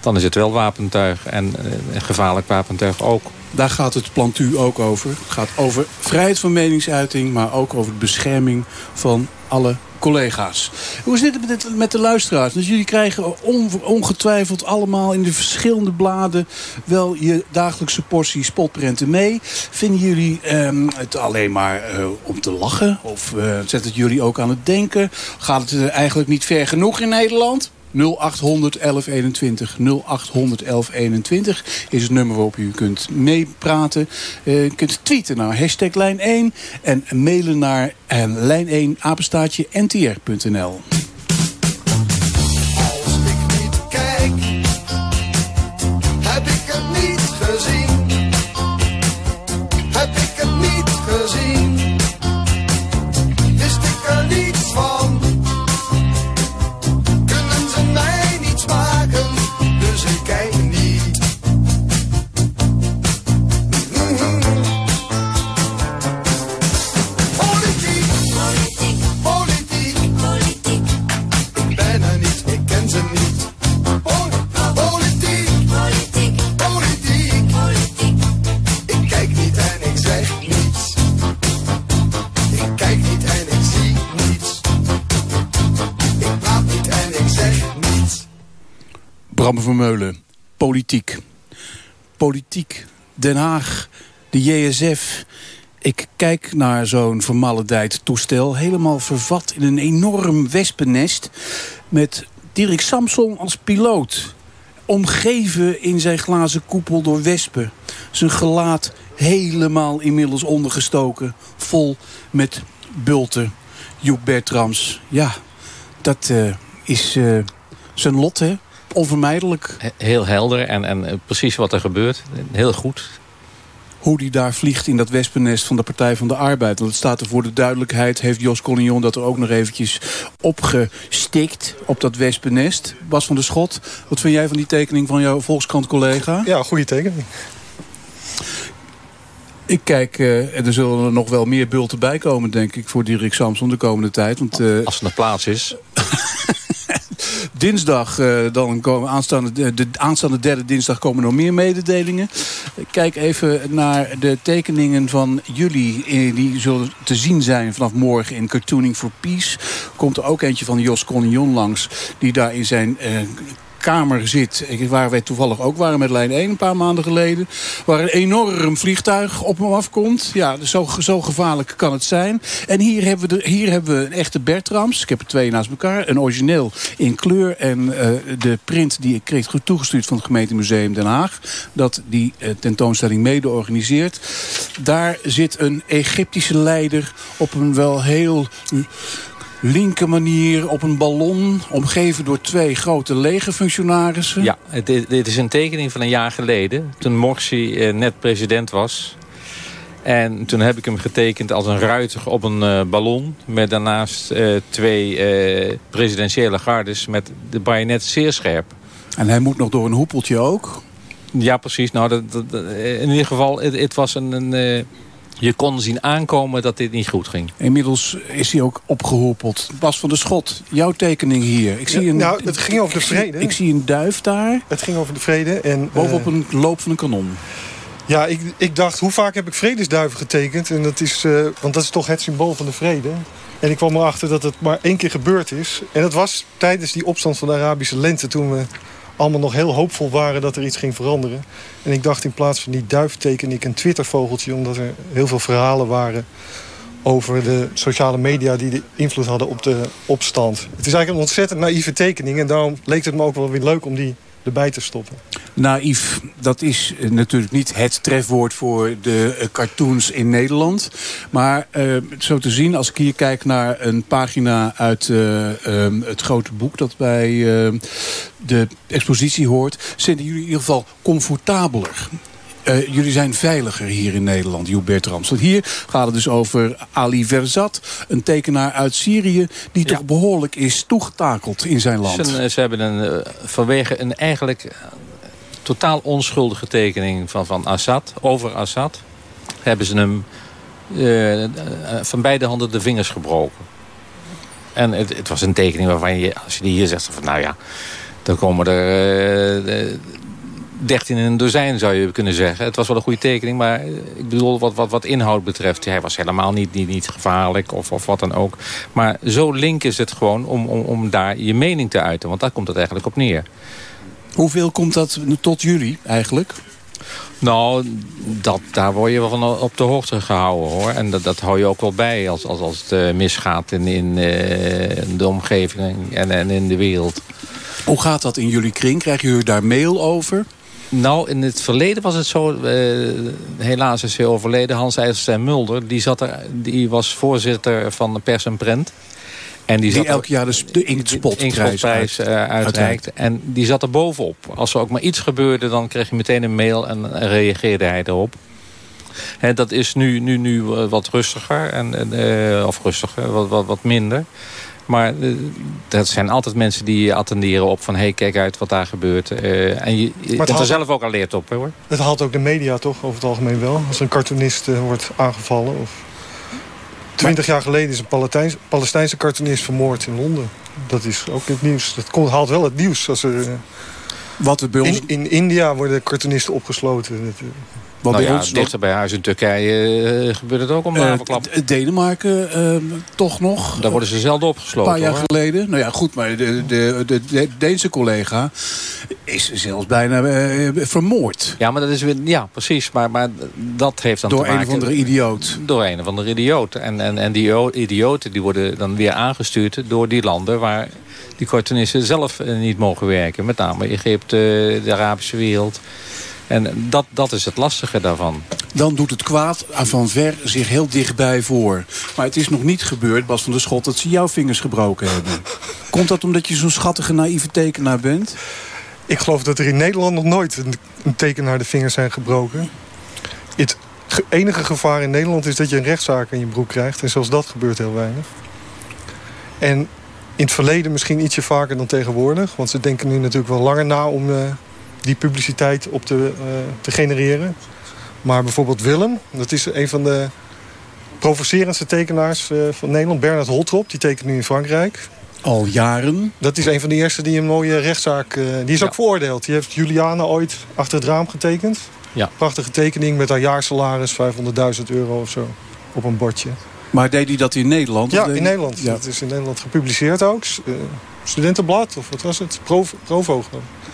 dan is het wel wapentuig en een gevaarlijk wapentuig ook. Daar gaat het plantu ook over. Het gaat over vrijheid van meningsuiting... maar ook over de bescherming van alle collega's. Hoe zit het met, de luisteraars? Dus jullie krijgen ongetwijfeld allemaal in de verschillende bladen... wel je dagelijkse portie spotprenten mee. Vinden jullie um, het alleen maar uh, om te lachen? Of uh, zet het jullie ook aan het denken? Gaat het uh, eigenlijk niet ver genoeg in Nederland? 0800 1121. 0800 1121 is het nummer waarop u kunt meepraten. Uh, kunt tweeten naar hashtag lijn 1 en mailen naar uh, lijn 1 apenstaatje ntr.nl. Politiek. Politiek, Den Haag, de JSF. Ik kijk naar zo'n vermaledijд toestel... helemaal vervat in een enorm wespennest... met Dirk Samson als piloot. Omgeven in zijn glazen koepel door wespen. Zijn gelaat helemaal inmiddels ondergestoken. Vol met bulten. Joep Bertrams, ja, dat eh, is eh, zijn lot, hè? Onvermijdelijk. Heel helder en, en eh, precies wat er gebeurt. Heel goed. Hoe die daar vliegt in dat wespennest van de Partij van de Arbeid. Want het staat er voor de duidelijkheid. Heeft Jos Collignon dat er ook nog eventjes opgestikt op dat wespennest. Bas van der Schot, wat vind jij van die tekening van jouw Volkskrant-collega? Ja, goede tekening. Ik kijk, uh, er zullen er nog wel meer bulten bij komen, denk ik, voor Dirk Samson de komende tijd. Want, uh, Als er nog plaats is. dinsdag, uh, dan komen aanstaande, de, de aanstaande derde dinsdag komen nog meer mededelingen. Kijk even naar de tekeningen van jullie. Die zullen te zien zijn vanaf morgen in Cartooning for Peace. Komt er ook eentje van Jos Collignon langs. Die daar in zijn kamer zit. Waar wij toevallig ook waren met lijn 1 een paar maanden geleden. Waar een enorm vliegtuig op hem afkomt. Ja, zo, zo gevaarlijk kan het zijn. En hier hebben, we hier hebben we een echte Bertrams. Ik heb er twee naast elkaar. Een origineel in kleur. En uh, de print die ik kreeg toegestuurd van het gemeentemuseum Den Haag. Dat die uh, tentoonstelling mede organiseert. Daar zit een Egyptische leider op een wel heel linker manier op een ballon... omgeven door twee grote legerfunctionarissen. Ja, het, dit is een tekening van een jaar geleden... toen Morsi eh, net president was. En toen heb ik hem getekend als een ruiter op een uh, ballon... met daarnaast uh, twee uh, presidentiële gardes met de bajonet zeer scherp. En hij moet nog door een hoepeltje ook? Ja, precies. Nou, dat, dat, in ieder geval, het, het was een... een je kon zien aankomen dat dit niet goed ging. Inmiddels is hij ook opgehoepeld. Bas van der Schot, jouw tekening hier. Ik zie ja, een, nou, het ging over de vrede. Ik, ik zie een duif daar. Het ging over de vrede. En, Bovenop een loop van een kanon. Ja, ik, ik dacht, hoe vaak heb ik vredesduiven getekend? En dat is, uh, want dat is toch het symbool van de vrede. En ik kwam erachter dat het maar één keer gebeurd is. En dat was tijdens die opstand van de Arabische lente... toen we allemaal nog heel hoopvol waren dat er iets ging veranderen. En ik dacht in plaats van die duif teken ik een Twittervogeltje... omdat er heel veel verhalen waren over de sociale media... die de invloed hadden op de opstand. Het is eigenlijk een ontzettend naïeve tekening... en daarom leek het me ook wel weer leuk om die erbij te stoppen. Naïef, dat is eh, natuurlijk niet het trefwoord voor de eh, cartoons in Nederland. Maar uh, zo te zien, als ik hier kijk naar een pagina uit uh, uh, het grote boek... dat bij de expositie hoort, zijn jullie in ieder geval comfortabeler. Uh, jullie zijn veiliger hier in Nederland, Joep Bertrams. Want hier gaat het dus over Ali Verzat, een tekenaar uit Syrië... die ja. toch behoorlijk is toegetakeld in zijn land. Ze, ze hebben een, vanwege een eigenlijk totaal onschuldige tekening van, van Assad, over Assad... hebben ze hem van beide handen de vingers gebroken. En het, het, was een tekening waarvan je, als je die hier zegt... van nou ja, dan komen er 13 in een dozijn zou je kunnen zeggen. Het was wel een goede tekening, maar ik bedoel wat, wat, wat inhoud betreft... hij was helemaal niet, niet, niet gevaarlijk of, of wat dan ook. Maar zo link is het gewoon om, om, om daar je mening te uiten. Want daar komt het eigenlijk op neer. Hoeveel komt dat tot jullie eigenlijk? Nou, dat, daar word je wel van op de hoogte gehouden hoor. En dat, dat hou je ook wel bij als, als, als het uh, misgaat in, in uh, de omgeving en, en in de wereld. Hoe gaat dat in jullie kring? Krijgen jullie daar mail over? Nou, in het verleden was het zo... Uh, helaas is hij overleden. Hans IJzerstein Mulder, die, zat er, die was voorzitter van Pers en Prent. En die, die elk jaar de, de Inkspotprijs uit, uh, uitreikt. En die zat er bovenop. Als er ook maar iets gebeurde, dan kreeg je meteen een mail en reageerde hij erop. He, dat is nu, nu, nu wat rustiger. En, uh, of rustiger, wat, wat, wat minder. Maar uh, dat zijn altijd mensen die attenderen op van... hé, hey, kijk uit wat daar gebeurt. Uh, en je, je bent er zelf ook al leert op, hoor. Het haalt ook de media toch, over het algemeen wel. Als een cartoonist uh, wordt aangevallen. Of... Twintig jaar geleden is een Palestijnse, Palestijnse cartoonist vermoord in Londen. Dat is ook het nieuws. Dat komt, haalt wel het nieuws. Als er, wat het bij ons... in, in India worden cartoonisten opgesloten. Nou ja, dichter bij huis in Turkije uh, gebeurt het ook om uh, Denemarken uh, toch nog. Daar worden ze zelden opgesloten. Een paar jaar hoor. geleden. Nou ja, goed, maar de, de, de, de Deense collega is zelfs bijna vermoord. Ja, maar dat is weer, ja, precies. Maar, maar dat heeft dan Door te maken, een of andere idioot. Door een of andere idioot. En, en, en die idioten die worden dan weer aangestuurd door die landen waar die cartoonisten zelf niet mogen werken. Met name Egypte, de Arabische wereld. En dat, dat is het lastige daarvan. Dan doet het kwaad van ver zich heel dichtbij voor. Maar het is nog niet gebeurd, Bas van der Schot, dat ze jouw vingers gebroken hebben. Komt dat omdat je zo'n schattige, naïeve tekenaar bent? Ik geloof dat er in Nederland nog nooit een, tekenaar de vingers zijn gebroken. Het enige gevaar in Nederland is dat je een rechtszaak in je broek krijgt. En zelfs dat gebeurt heel weinig. En in het verleden misschien ietsje vaker dan tegenwoordig. Want ze denken nu natuurlijk wel langer na om... Uh, die publiciteit op te, uh, te genereren. Maar bijvoorbeeld Willem, dat is een van de provocerendste tekenaars uh, van Nederland. Bernard Holtrop, die tekent nu in Frankrijk. Al jaren? Dat is een van de eerste die een mooie rechtszaak... Uh, die is ja. ook veroordeeld. Die heeft Juliana ooit achter het raam getekend. Ja. Prachtige tekening met haar jaarsalaris, 500.000 euro of zo, op een bordje. Maar deed hij dat in Nederland? Ja, in Nederland. Ja. Dat is in Nederland gepubliceerd ook. Studentenblad, of wat was het? Provo, Provo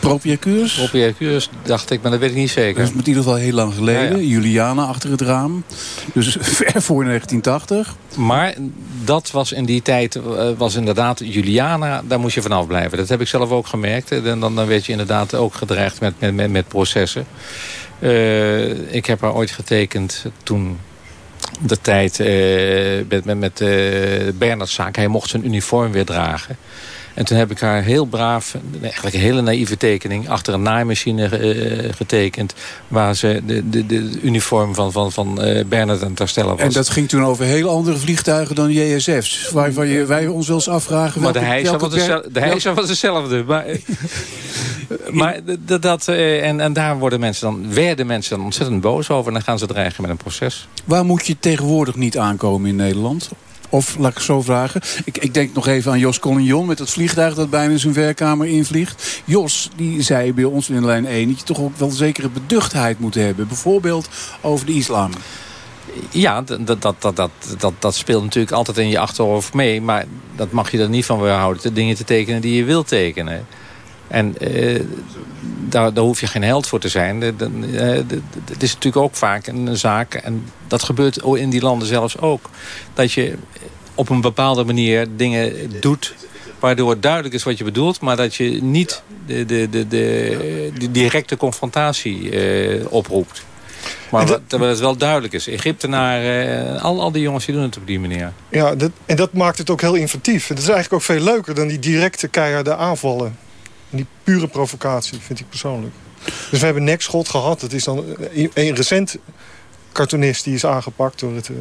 Propiacus? Propiacus dacht ik, maar dat weet ik niet zeker. Dat is in ieder geval heel lang geleden. Ja, ja. Juliana achter het raam. Dus ver voor 1980. Maar dat was in die tijd, was inderdaad Juliana, daar moest je vanaf blijven. Dat heb ik zelf ook gemerkt. En dan, dan werd je inderdaad ook gedreigd met, met, met, met processen. Uh, ik heb haar ooit getekend toen de tijd uh, met, met, met uh, Bernard's zaak. Hij mocht zijn uniform weer dragen. En toen heb ik haar heel braaf, eigenlijk een hele naïeve tekening... achter een naaimachine uh, getekend... waar ze de, de, de uniform van, van, van uh, Bernard aan het herstellen was. En dat ging toen over heel andere vliegtuigen dan JSF's... waarvan je, wij ons wel eens afvragen... Maar welke, de hijsa was, welke, de was hetzelfde. Maar, maar dat, uh, en, en daar worden mensen dan, werden mensen dan ontzettend boos over... en dan gaan ze dreigen met een proces. Waar moet je tegenwoordig niet aankomen in Nederland? Of, laat ik zo vragen. Ik, ik denk nog even aan Jos Collignon met dat vliegtuig dat bijna zijn werkkamer invliegt. Jos, die zei bij ons in lijn 1 dat je toch ook wel zekere beduchtheid moet hebben. Bijvoorbeeld over de islam. Ja, dat, dat, dat, dat, dat, speelt natuurlijk altijd in je achterhoofd mee. Maar dat mag je er niet van weerhouden. De dingen te tekenen die je wilt tekenen. En eh, daar, daar hoef je geen held voor te zijn. Eh, Het is natuurlijk ook vaak een zaak, en dat gebeurt in die landen zelfs ook... dat je op een bepaalde manier dingen doet waardoor het duidelijk is wat je bedoelt... maar dat je niet de, de, de, de, directe confrontatie eh, oproept. Maar terwijl het wel duidelijk is. Egyptenaren, eh, al, al die jongens die doen het op die manier. Ja, dat, en dat maakt het ook heel inventief. Het is eigenlijk ook veel leuker dan die directe keiharde aanvallen. Die pure provocatie, vind ik persoonlijk. Dus we hebben nekschot gehad. Dat is dan een, een recent cartoonist die is aangepakt door het... eh,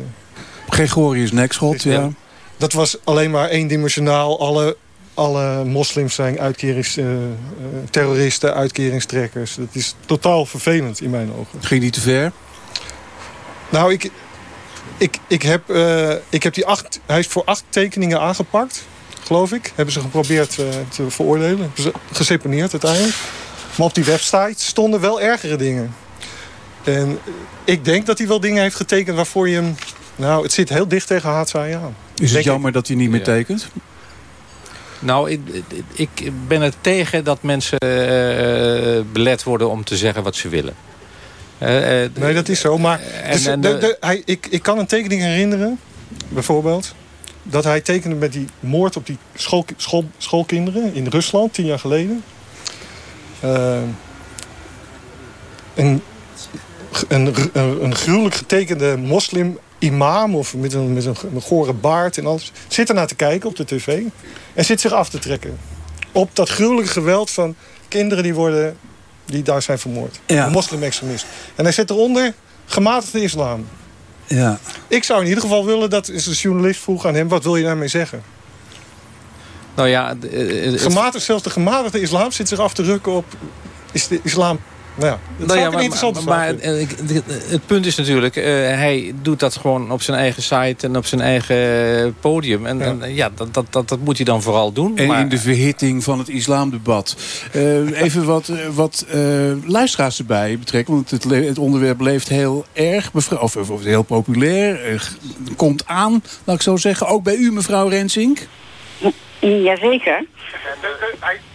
Gregorius Nekschot, ja. Dat was alleen maar eendimensionaal. Alle, alle moslims zijn uitkerings, eh, eh, terroristen, uitkeringstrekkers. Dat is totaal vervelend in mijn ogen. Ging niet te ver? Nou, ik, ik, ik, heb, eh, ik heb die acht... Hij is voor acht tekeningen aangepakt, geloof ik. Hebben ze geprobeerd eh, te veroordelen. Geseponeerd uiteindelijk. Maar op die website stonden wel ergere dingen. En ik denk dat hij wel dingen heeft getekend waarvoor je hem... Nou, het zit heel dicht tegen haatzaai aan. Is het Denk jammer dat hij niet meer tekent? Nou, ik, ik ben er tegen dat mensen eh, belet worden om te zeggen wat ze willen. Eh, eh, Nee, dat is zo. Maar en- dus, en de, de- de- hij, ik, ik kan een tekening herinneren, bijvoorbeeld... dat hij tekende met die moord op die school, school, schoolkinderen in Rusland, tien jaar geleden. Eh, een, een, een, gruwelijk getekende moslim-imam... of met een, met een, een gore baard en alles... zit ernaar te kijken op de tv en zit zich af te trekken. Op dat gruwelijke geweld van kinderen die worden die daar zijn vermoord. Ja. Een moslim-extremist. En hij zet eronder gematigde islam. Ja. Ik zou in ieder geval willen dat een journalist vroeg aan hem... wat wil je daarmee zeggen? Nou ja, eh, eh, het- Gematigd, zelfs de gematigde islam zit zich af te rukken op... is de islam... Nou ja, dat Nou zou ja, ik een interessante maar, het- het punt is natuurlijk, eh, hij doet dat gewoon op zijn eigen site en op zijn eigen eh, podium. En ja, en, ja dat, dat, dat, dat moet hij dan vooral doen. En maar, in de verhitting van het islamdebat. Eh, even wat, wat eh, luisteraars erbij betrekken. Want het, het onderwerp leeft heel erg, mevrouw, of, of, of heel populair. komt aan, laat ik zo zeggen. Ook bij u, mevrouw Rensink. Jazeker.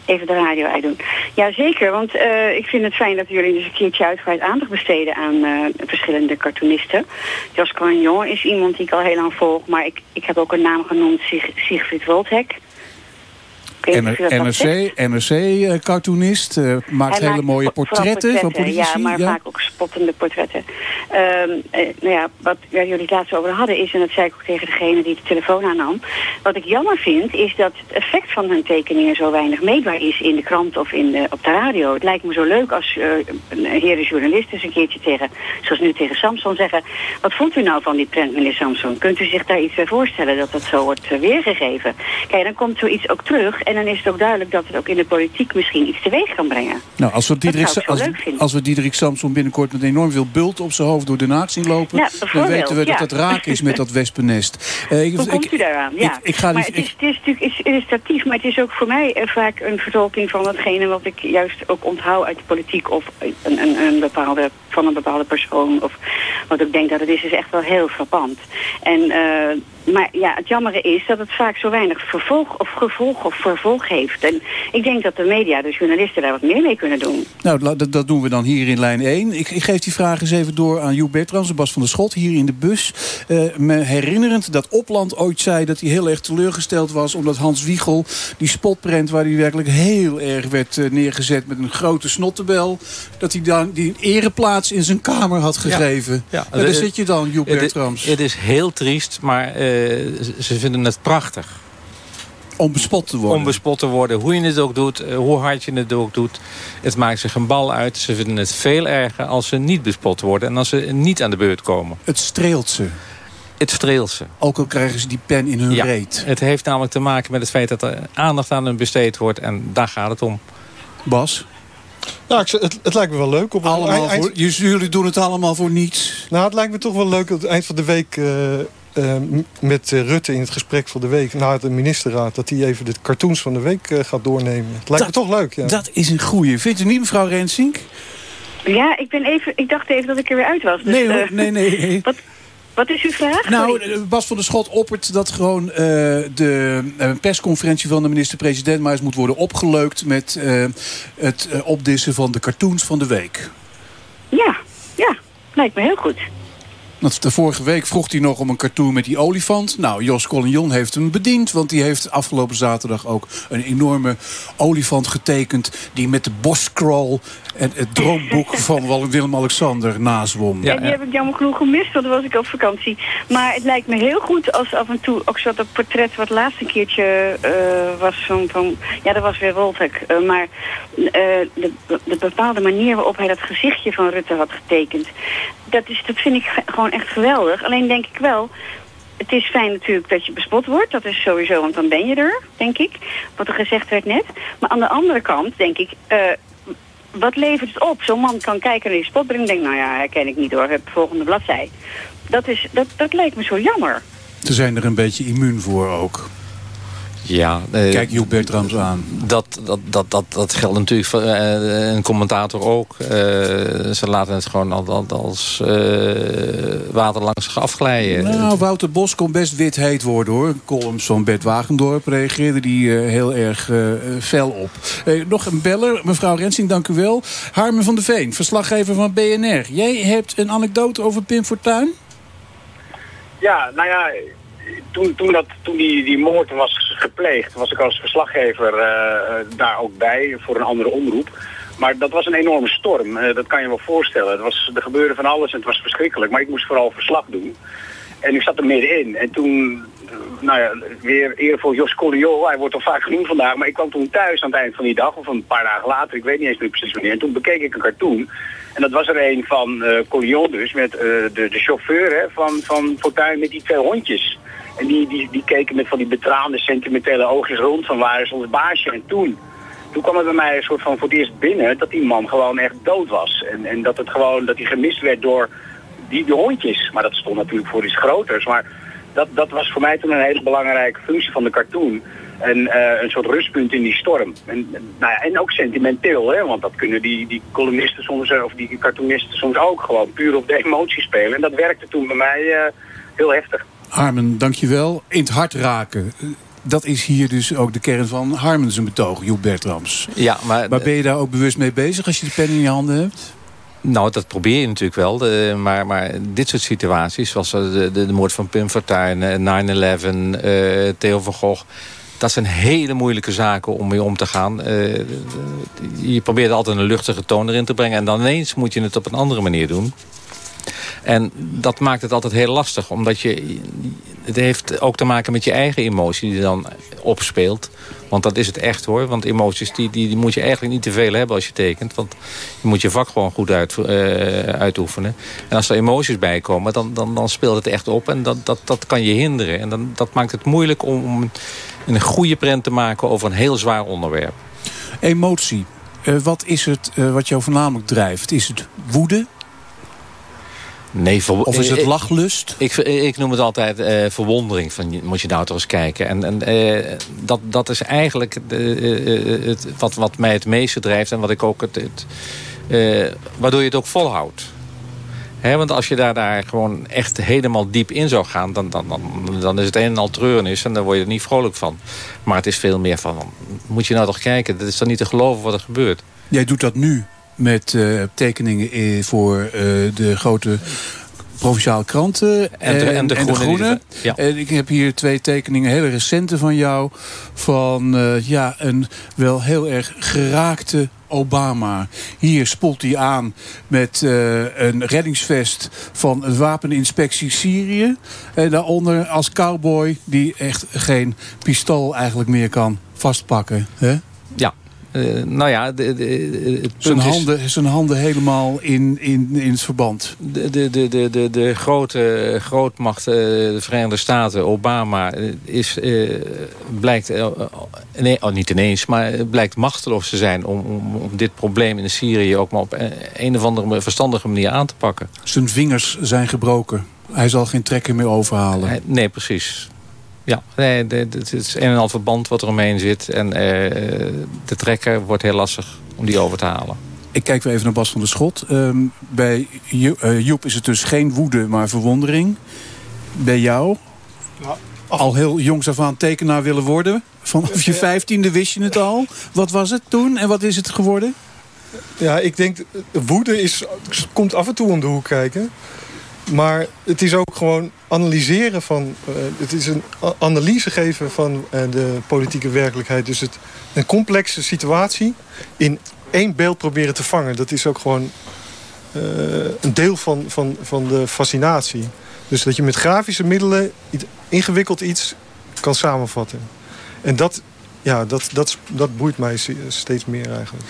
Even de radio uitdoen. Jazeker, want eh, ik vind het fijn dat jullie dus een keertje uitgebreid aandacht besteden aan eh, verschillende cartoonisten. Jos Quagnon is iemand die ik al heel lang volg, maar ik, ik heb ook een naam genoemd, Sig Siegfried Woldhek. Ik weet niet of u dat wat zegt. NRC, NRC-cartoonist. eh, maakt Hij hele mooie portretten, van politici. Ja, maar vaak ook spottende portretten. Ehm, eh, nou ja, wat waar jullie het laatst over hadden is, en dat zei ik ook tegen degene die de telefoon aannam. Wat ik jammer vind, is dat het effect van hun tekeningen zo weinig meetbaar is in de krant of in de, op de radio. Het lijkt me zo leuk als eh, een heren journalist eens een keertje tegen, zoals nu tegen Samson zeggen. Wat vond u nou van die prent, meneer Samson? Kunt u zich daar iets bij voorstellen dat dat zo wordt eh, weergegeven? Kijk, dan komt zoiets ook terug en dan is het ook duidelijk dat het ook in de politiek misschien iets teweeg kan brengen. Nou, als we, Dat Diederik, als, we Diederik Samson binnenkort met enorm veel bult op zijn hoofd door de naad zien lopen, dan weten we dat ja. het raak is met dat wespennest. Eh, ik- Hoe ik- komt u daaraan? Ja. ik- ik ga maar die- het is, het is natuurlijk illustratief, maar het is ook voor mij eh, vaak een vertolking van datgene wat ik juist ook onthoud uit de politiek of een, een, een bepaalde, van een bepaalde persoon. Of wat ik denk dat het is, is echt wel heel frappant. En, eh, maar ja, het jammere is dat het vaak zo weinig vervolg of gevolg of vervolg heeft. En ik denk dat de media, de journalisten daar wat meer mee kunnen doen. Nou, dat, dat doen we dan hier in lijn 1. Ik, ik geef die vraag eens even door aan Joep Bertrams en Bas van der Schot hier in de bus. Eh, me herinnerend dat Opland ooit zei dat hij heel erg teleurgesteld was... omdat Hans Wiegel die spotprent waar hij werkelijk heel erg werd eh, neergezet... met een grote snottebel, dat hij dan die een ereplaats in zijn kamer had gegeven. Ja, daar het- zit je dan, Joep Bertrams. Het is heel triest, maar eh, ze- ze vinden het prachtig. Om bespot te worden. Om bespot te worden. Hoe je het ook doet, eh, hoe hard je het ook doet. Het maakt zich een bal uit. Ze vinden het veel erger als ze niet bespot worden. En als ze niet aan de beurt komen. Het streelt ze. Het streelt ze. Ook al krijgen ze die pen in hun Ja, reet. het heeft namelijk te maken met het feit dat er aandacht aan hen besteed wordt. En daar gaat het om. Bas? Nou, ik, het, het lijkt me wel leuk. Op Allemaal eind- voor, jullie doen het allemaal voor niets. Nou, het lijkt me toch wel leuk op het eind van de week... eh, eh, m- met eh, Rutte in het gesprek van de week na de ministerraad... dat hij even de cartoons van de week eh, gaat doornemen. Het lijkt me toch leuk, ja. Dat is een goeie. Vindt u niet, mevrouw Rensink? Ja, ik, ben even, ik dacht even dat ik er weer uit was. Dus, Nee hoor, eh, nee, nee. Wat, Wat is uw vraag? Nou, Bas van der Schot oppert dat gewoon eh, de persconferentie van de minister-president... maar eens moet worden opgeleukt met eh, het opdissen van de cartoons van de week. Ja, ja, lijkt me heel goed. Want de vorige week vroeg hij nog om een cartoon met die olifant. Nou, Jos Collignon heeft hem bediend. Want die heeft afgelopen zaterdag ook een enorme olifant getekend... die met de bosscrawl en het droomboek van Willem-Alexander nazwom. Ja, die heb ik jammer genoeg gemist, want dan was ik op vakantie. Maar het lijkt me heel goed als af en toe ook zo dat portret wat laatst een keertje eh, was van, van... Ja, dat was weer Woltek. eh, maar eh, de, de bepaalde manier waarop hij dat gezichtje van Rutte had getekend... Dat, is, dat vind ik ge- gewoon echt geweldig. Alleen denk ik wel... Het is fijn natuurlijk dat je bespot wordt. Dat is sowieso, want dan ben je er, denk ik. Wat er gezegd werd net. Maar aan de andere kant denk ik... eh, wat levert het op? Zo'n man kan kijken naar die spotbril en denkt... nou ja, herken ik niet hoor, heb volgende bladzij. Dat, is, dat, dat lijkt me zo jammer. Ze zijn er een beetje immuun voor ook. Ja, eh, Kijk Joep Bertrams aan. Dat, dat, dat, dat, dat geldt natuurlijk voor eh, een commentator ook. Eh, ze laten het gewoon al, al- als eh, water langs zich afglijden. Nou, Wouter Bos kon best wit heet worden hoor. Columns van Bert Wagendorp reageerde die heel erg fel op. Eh, nog een beller, mevrouw Rensing, dank u wel. Harmen van de Veen, verslaggever van BNR. Jij hebt een anekdote over Pim Fortuyn? Ja, nou ja, toen, toen, dat, toen die, die moord was gepleegd, was ik als verslaggever eh, eh, daar ook bij voor een andere omroep. Maar dat was een enorme storm, eh, dat kan je wel voorstellen. Het was, er gebeurde van alles en het was verschrikkelijk, maar ik moest vooral verslag doen. En ik zat er middenin. En toen, nou ja, weer eer voor Jos Colliot, hij wordt al vaak genoemd vandaag, maar ik kwam toen thuis aan het eind van die dag, of een paar dagen later, ik weet niet eens meer precies wanneer. En toen bekeek ik een cartoon. En dat was er een van eh Collion dus, met de, de chauffeur hè, van, van Fortuyn met die twee hondjes. En die, die, keken met van die betraande sentimentele oogjes rond van waar is ons baasje. En toen, toen kwam het bij mij een soort van voor het eerst binnen dat die man gewoon echt dood was. En, en dat het gewoon, dat hij gemist werd door die, die hondjes. Maar dat stond natuurlijk voor iets groters. Maar dat, dat was voor mij toen een hele belangrijke functie van de cartoon. En eh, een soort rustpunt in die storm. En, nou ja, en ook sentimenteel, hè, want dat kunnen die, die columnisten soms, eh, of die cartoonisten soms ook gewoon puur op de emotie spelen. En dat werkte toen bij mij eh, heel heftig. Harmen, dankjewel. In het hart raken. Eh, Dat is hier dus ook de kern van Harmen zijn betoog, Joep Bertrams. Ja, maar, Maar ben je daar ook bewust mee bezig als je de pen in je handen hebt? Nou, dat probeer je natuurlijk wel. De- maar, maar dit soort situaties, zoals de, de, de moord van Pim Fortuyn, eh, 9-11, eh, Theo van Gogh... dat zijn hele moeilijke zaken om mee om te gaan. Eh, je probeert altijd een luchtige toon erin te brengen... en dan ineens moet je het op een andere manier doen. En dat maakt het altijd heel lastig, omdat je... Het heeft ook te maken met je eigen emotie die dan opspeelt. Want dat is het echt hoor. Want emoties die, die, die moet je eigenlijk niet te veel hebben als je tekent. Want je moet je vak gewoon goed uit, eh, uitoefenen. En als er emoties bij komen, dan, dan, dan speelt het echt op. En dat, dat, dat kan je hinderen. En dan, dat maakt het moeilijk om, een, goede prent te maken over een heel zwaar onderwerp. Emotie. Eh, wat is het eh, wat jou voornamelijk drijft? Is het woede? Nee, Of is het lachlust? Ik, ik noem het altijd eh, verwondering. Van, moet je nou toch eens kijken. En, en eh, dat, dat is eigenlijk de, eh, het, wat, wat mij het meeste drijft. En wat ik ook het, het, eh, waardoor je het ook volhoudt. Hè, want als je daar, daar gewoon echt helemaal diep in zou gaan... Dan, dan, dan, dan is het een en al treurnis en dan word je er niet vrolijk van. Maar het is veel meer van, moet je nou toch kijken... dat is dan niet te geloven wat er gebeurt. Jij doet dat nu met eh, tekeningen voor eh, de grote provinciale kranten En de- en de Groene ja. En ik heb hier twee tekeningen, hele recente van jou... van eh, ja, een wel heel erg geraakte Obama. Hier spoelt hij aan met een reddingsvest van een wapeninspectie Syrië. En daaronder als cowboy die echt geen pistool eigenlijk meer kan vastpakken. Hè? Ja, eh, nou ja, de, de, het Zijn punt is- handen, zijn handen helemaal in, in, in het verband. De, de, de, de, de, grote grootmacht, eh, de Verenigde Staten, Obama, eh, is, blijkt, nee, oh, niet ineens, maar blijkt machteloos te zijn om, om, om dit probleem in Syrië ook maar op een, of andere verstandige manier aan te pakken. Zijn vingers zijn gebroken. Hij zal geen trekker meer overhalen. Nee, precies. Ja, nee, het is een en al verband wat er omheen zit. En eh, de trekker wordt heel lastig om die over te halen. Ik kijk weer even naar Bas van der Schot. Ehm, bij Jo- eh, Joep is het dus geen woede, maar verwondering. Bij jou? Al heel jongs af aan tekenaar willen worden. Vanaf je vijftiende wist je het al. Wat was het toen en wat is het geworden? Ja, ik denk, woede is, komt af en toe om de hoek kijken. Maar het is ook gewoon analyseren van... eh, het is een analyse geven van eh, de politieke werkelijkheid. Dus het, een complexe situatie in één beeld proberen te vangen. Dat is ook gewoon eh, een deel van, van, van de fascinatie. Dus dat je met grafische middelen ingewikkeld iets kan samenvatten. En dat, ja, dat, dat, dat boeit mij steeds meer eigenlijk.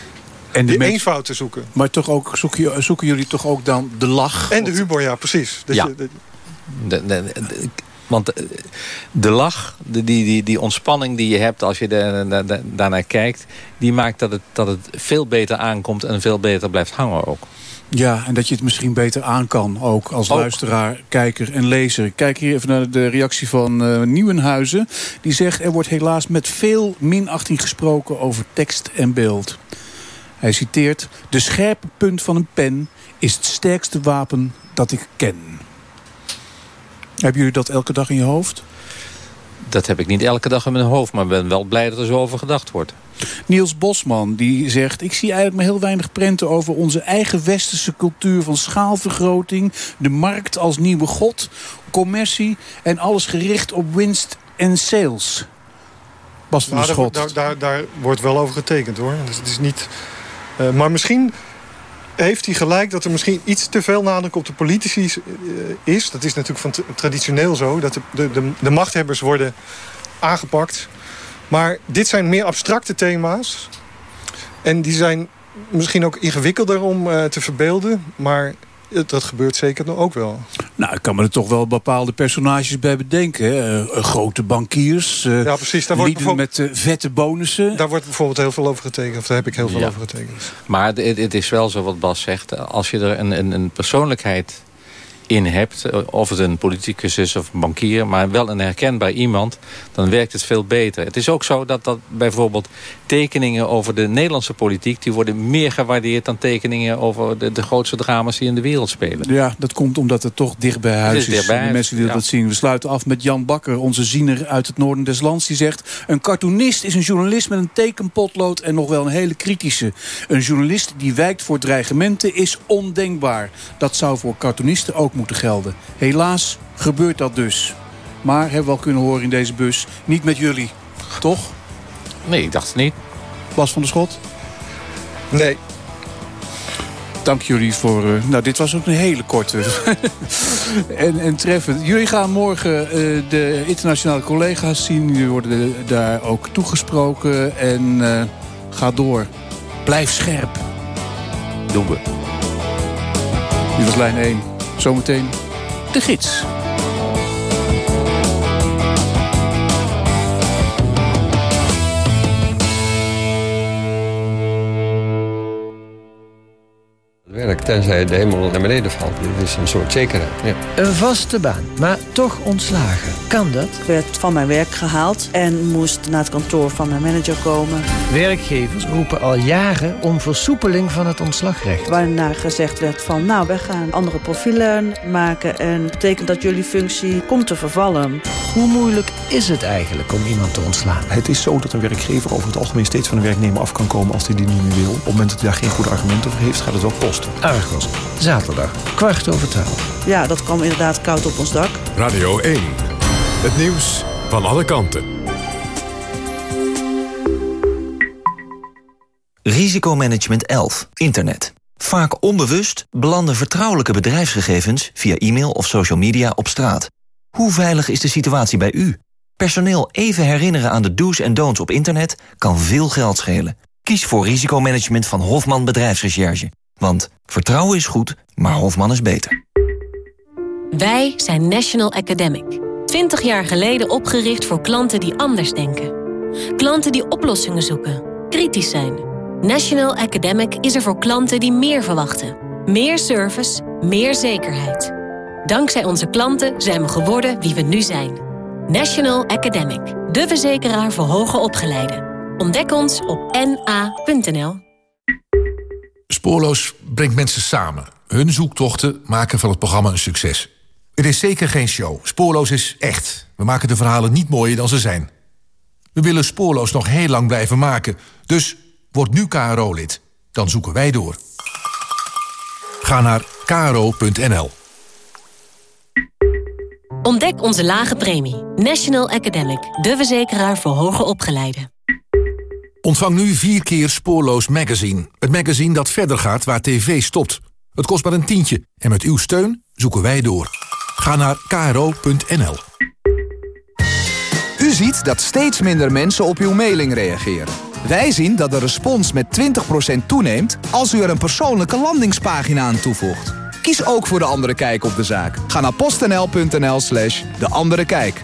En de mens- eenvoud te zoeken. Maar toch ook, zoek je, zoeken jullie toch ook dan de lach? En de humor, ja, precies. Dat Ja. je, dat- De, de- de- want eh, de lach, de, die, die, die ontspanning die je hebt als je de, de- de- daarnaar kijkt... die maakt dat het, dat het veel beter aankomt en veel beter blijft hangen ook. Ja, en dat je het misschien beter aan kan ook als Ook. luisteraar, kijker en lezer. Ik Kijk hier even naar de reactie van eh, Nieuwenhuizen. Die zegt, er wordt helaas met veel minachting gesproken over tekst en beeld. Hij citeert, de scherpe punt van een pen is het sterkste wapen dat ik ken. Hebben jullie dat elke dag in je hoofd? Dat heb ik niet elke dag in mijn hoofd, maar ben wel blij dat er zo over gedacht wordt. Niels Bosman die zegt... ik zie eigenlijk maar heel weinig prenten over onze eigen westerse cultuur... van schaalvergroting, de markt als nieuwe god, commercie... en alles gericht op winst en sales. Bas van Nou, der daar, Schot. daar, daar, daar wordt wel over getekend hoor. Dus het is niet, eh, maar misschien heeft hij gelijk dat er misschien iets te veel nadruk op de politici eh, is. Dat is natuurlijk van tra- traditioneel zo. Dat de, de, de, machthebbers worden aangepakt. Maar dit zijn meer abstracte thema's. En die zijn misschien ook ingewikkelder om eh, te verbeelden. Maar dat gebeurt zeker nog ook wel. Nou, ik kan me er toch wel bepaalde personages bij bedenken. Hè. Eh, grote bankiers, eh Ja, precies. Daar wordt met eh, vette bonussen. Daar wordt bijvoorbeeld heel veel over getekend. Of daar heb ik heel veel Ja. over getekend. Maar het, het is wel zo wat Bas zegt. Als je er een, een, een persoonlijkheid in hebt... eh, of het een politicus is of een bankier... maar wel een herkenbaar iemand... dan werkt het veel beter. Het is ook zo dat, dat bijvoorbeeld tekeningen over de Nederlandse politiek... die worden meer gewaardeerd dan tekeningen... over de, de grootste drama's die in de wereld spelen. Ja, dat komt omdat het toch dicht bij huis is is. bij De mensen die ja. dat zien. We sluiten af met Jan Bakker, onze ziener uit het noorden des lands. Die zegt, een cartoonist is een journalist met een tekenpotlood... en nog wel een hele kritische. Een journalist die wijkt voor dreigementen is ondenkbaar. Dat zou voor cartoonisten ook moeten gelden. Helaas gebeurt dat dus. Maar, hebben we al kunnen horen in deze bus, niet met jullie. Toch? Nee, ik dacht het niet. Bas van der Schot? Nee. Dank jullie voor... eh, nou, dit was ook een hele korte en, en treffend. Jullie gaan morgen eh, de internationale collega's zien. Jullie worden daar ook toegesproken. En eh, ga door. Blijf scherp. Doen we. Dit was lijn 1. Zometeen de gids. Werk, tenzij de hemel naar beneden valt. Dit is een soort zekerheid. Ja. Een vaste baan, maar toch ontslagen. Kan dat? Ik werd van mijn werk gehaald en moest naar het kantoor van mijn manager komen. Werkgevers roepen al jaren om versoepeling van het ontslagrecht. Waarna gezegd werd van, nou, wij gaan andere profielen maken... en dat betekent dat jullie functie komt te vervallen. Hoe moeilijk is het eigenlijk om iemand te ontslaan? Het is zo dat een werkgever over het algemeen steeds van een werknemer af kan komen als hij die niet meer wil. Op het moment dat hij daar geen goede argumenten voor heeft, gaat het wel kosten. Argos, zaterdag, kwart over twaalf. Ja, dat kwam inderdaad koud op ons dak. Radio 1. Het nieuws van alle kanten. Risicomanagement 11. Internet. Vaak onbewust belanden vertrouwelijke bedrijfsgegevens via e-mail of social media op straat. Hoe veilig is de situatie bij u? Personeel even herinneren aan de do's en don'ts op internet kan veel geld schelen. Kies voor risicomanagement van Hofman Bedrijfsrecherche. Want vertrouwen is goed, maar Hofman is beter. Wij zijn National Academic. 20 jaar geleden opgericht voor klanten die anders denken. Klanten die oplossingen zoeken, kritisch zijn. National Academic is er voor klanten die meer verwachten. Meer service, meer zekerheid. Dankzij onze klanten zijn we geworden wie we nu zijn. National Academic, de verzekeraar voor hoger opgeleiden. Ontdek ons op na.nl. Spoorloos brengt mensen samen. Hun zoektochten maken van het programma een succes. Het is zeker geen show. Spoorloos is echt. We maken de verhalen niet mooier dan ze zijn. We willen Spoorloos nog heel lang blijven maken. Dus word nu KRO-lid. Dan zoeken wij door. Ga naar kro.nl. Ontdek onze lage premie. National Academic, de verzekeraar voor hoger opgeleiden. Ontvang nu vier keer Spoorloos Magazine. Het magazine dat verder gaat waar tv stopt. Het kost maar een tientje en met uw steun zoeken wij door. Ga naar kro.nl. U ziet dat steeds minder mensen op uw mailing reageren. Wij zien dat de respons met 20% toeneemt als u er een persoonlijke landingspagina aan toevoegt. Kies ook voor De Andere Kijk op de zaak. Ga naar postnl.nl slash De Andere Kijk.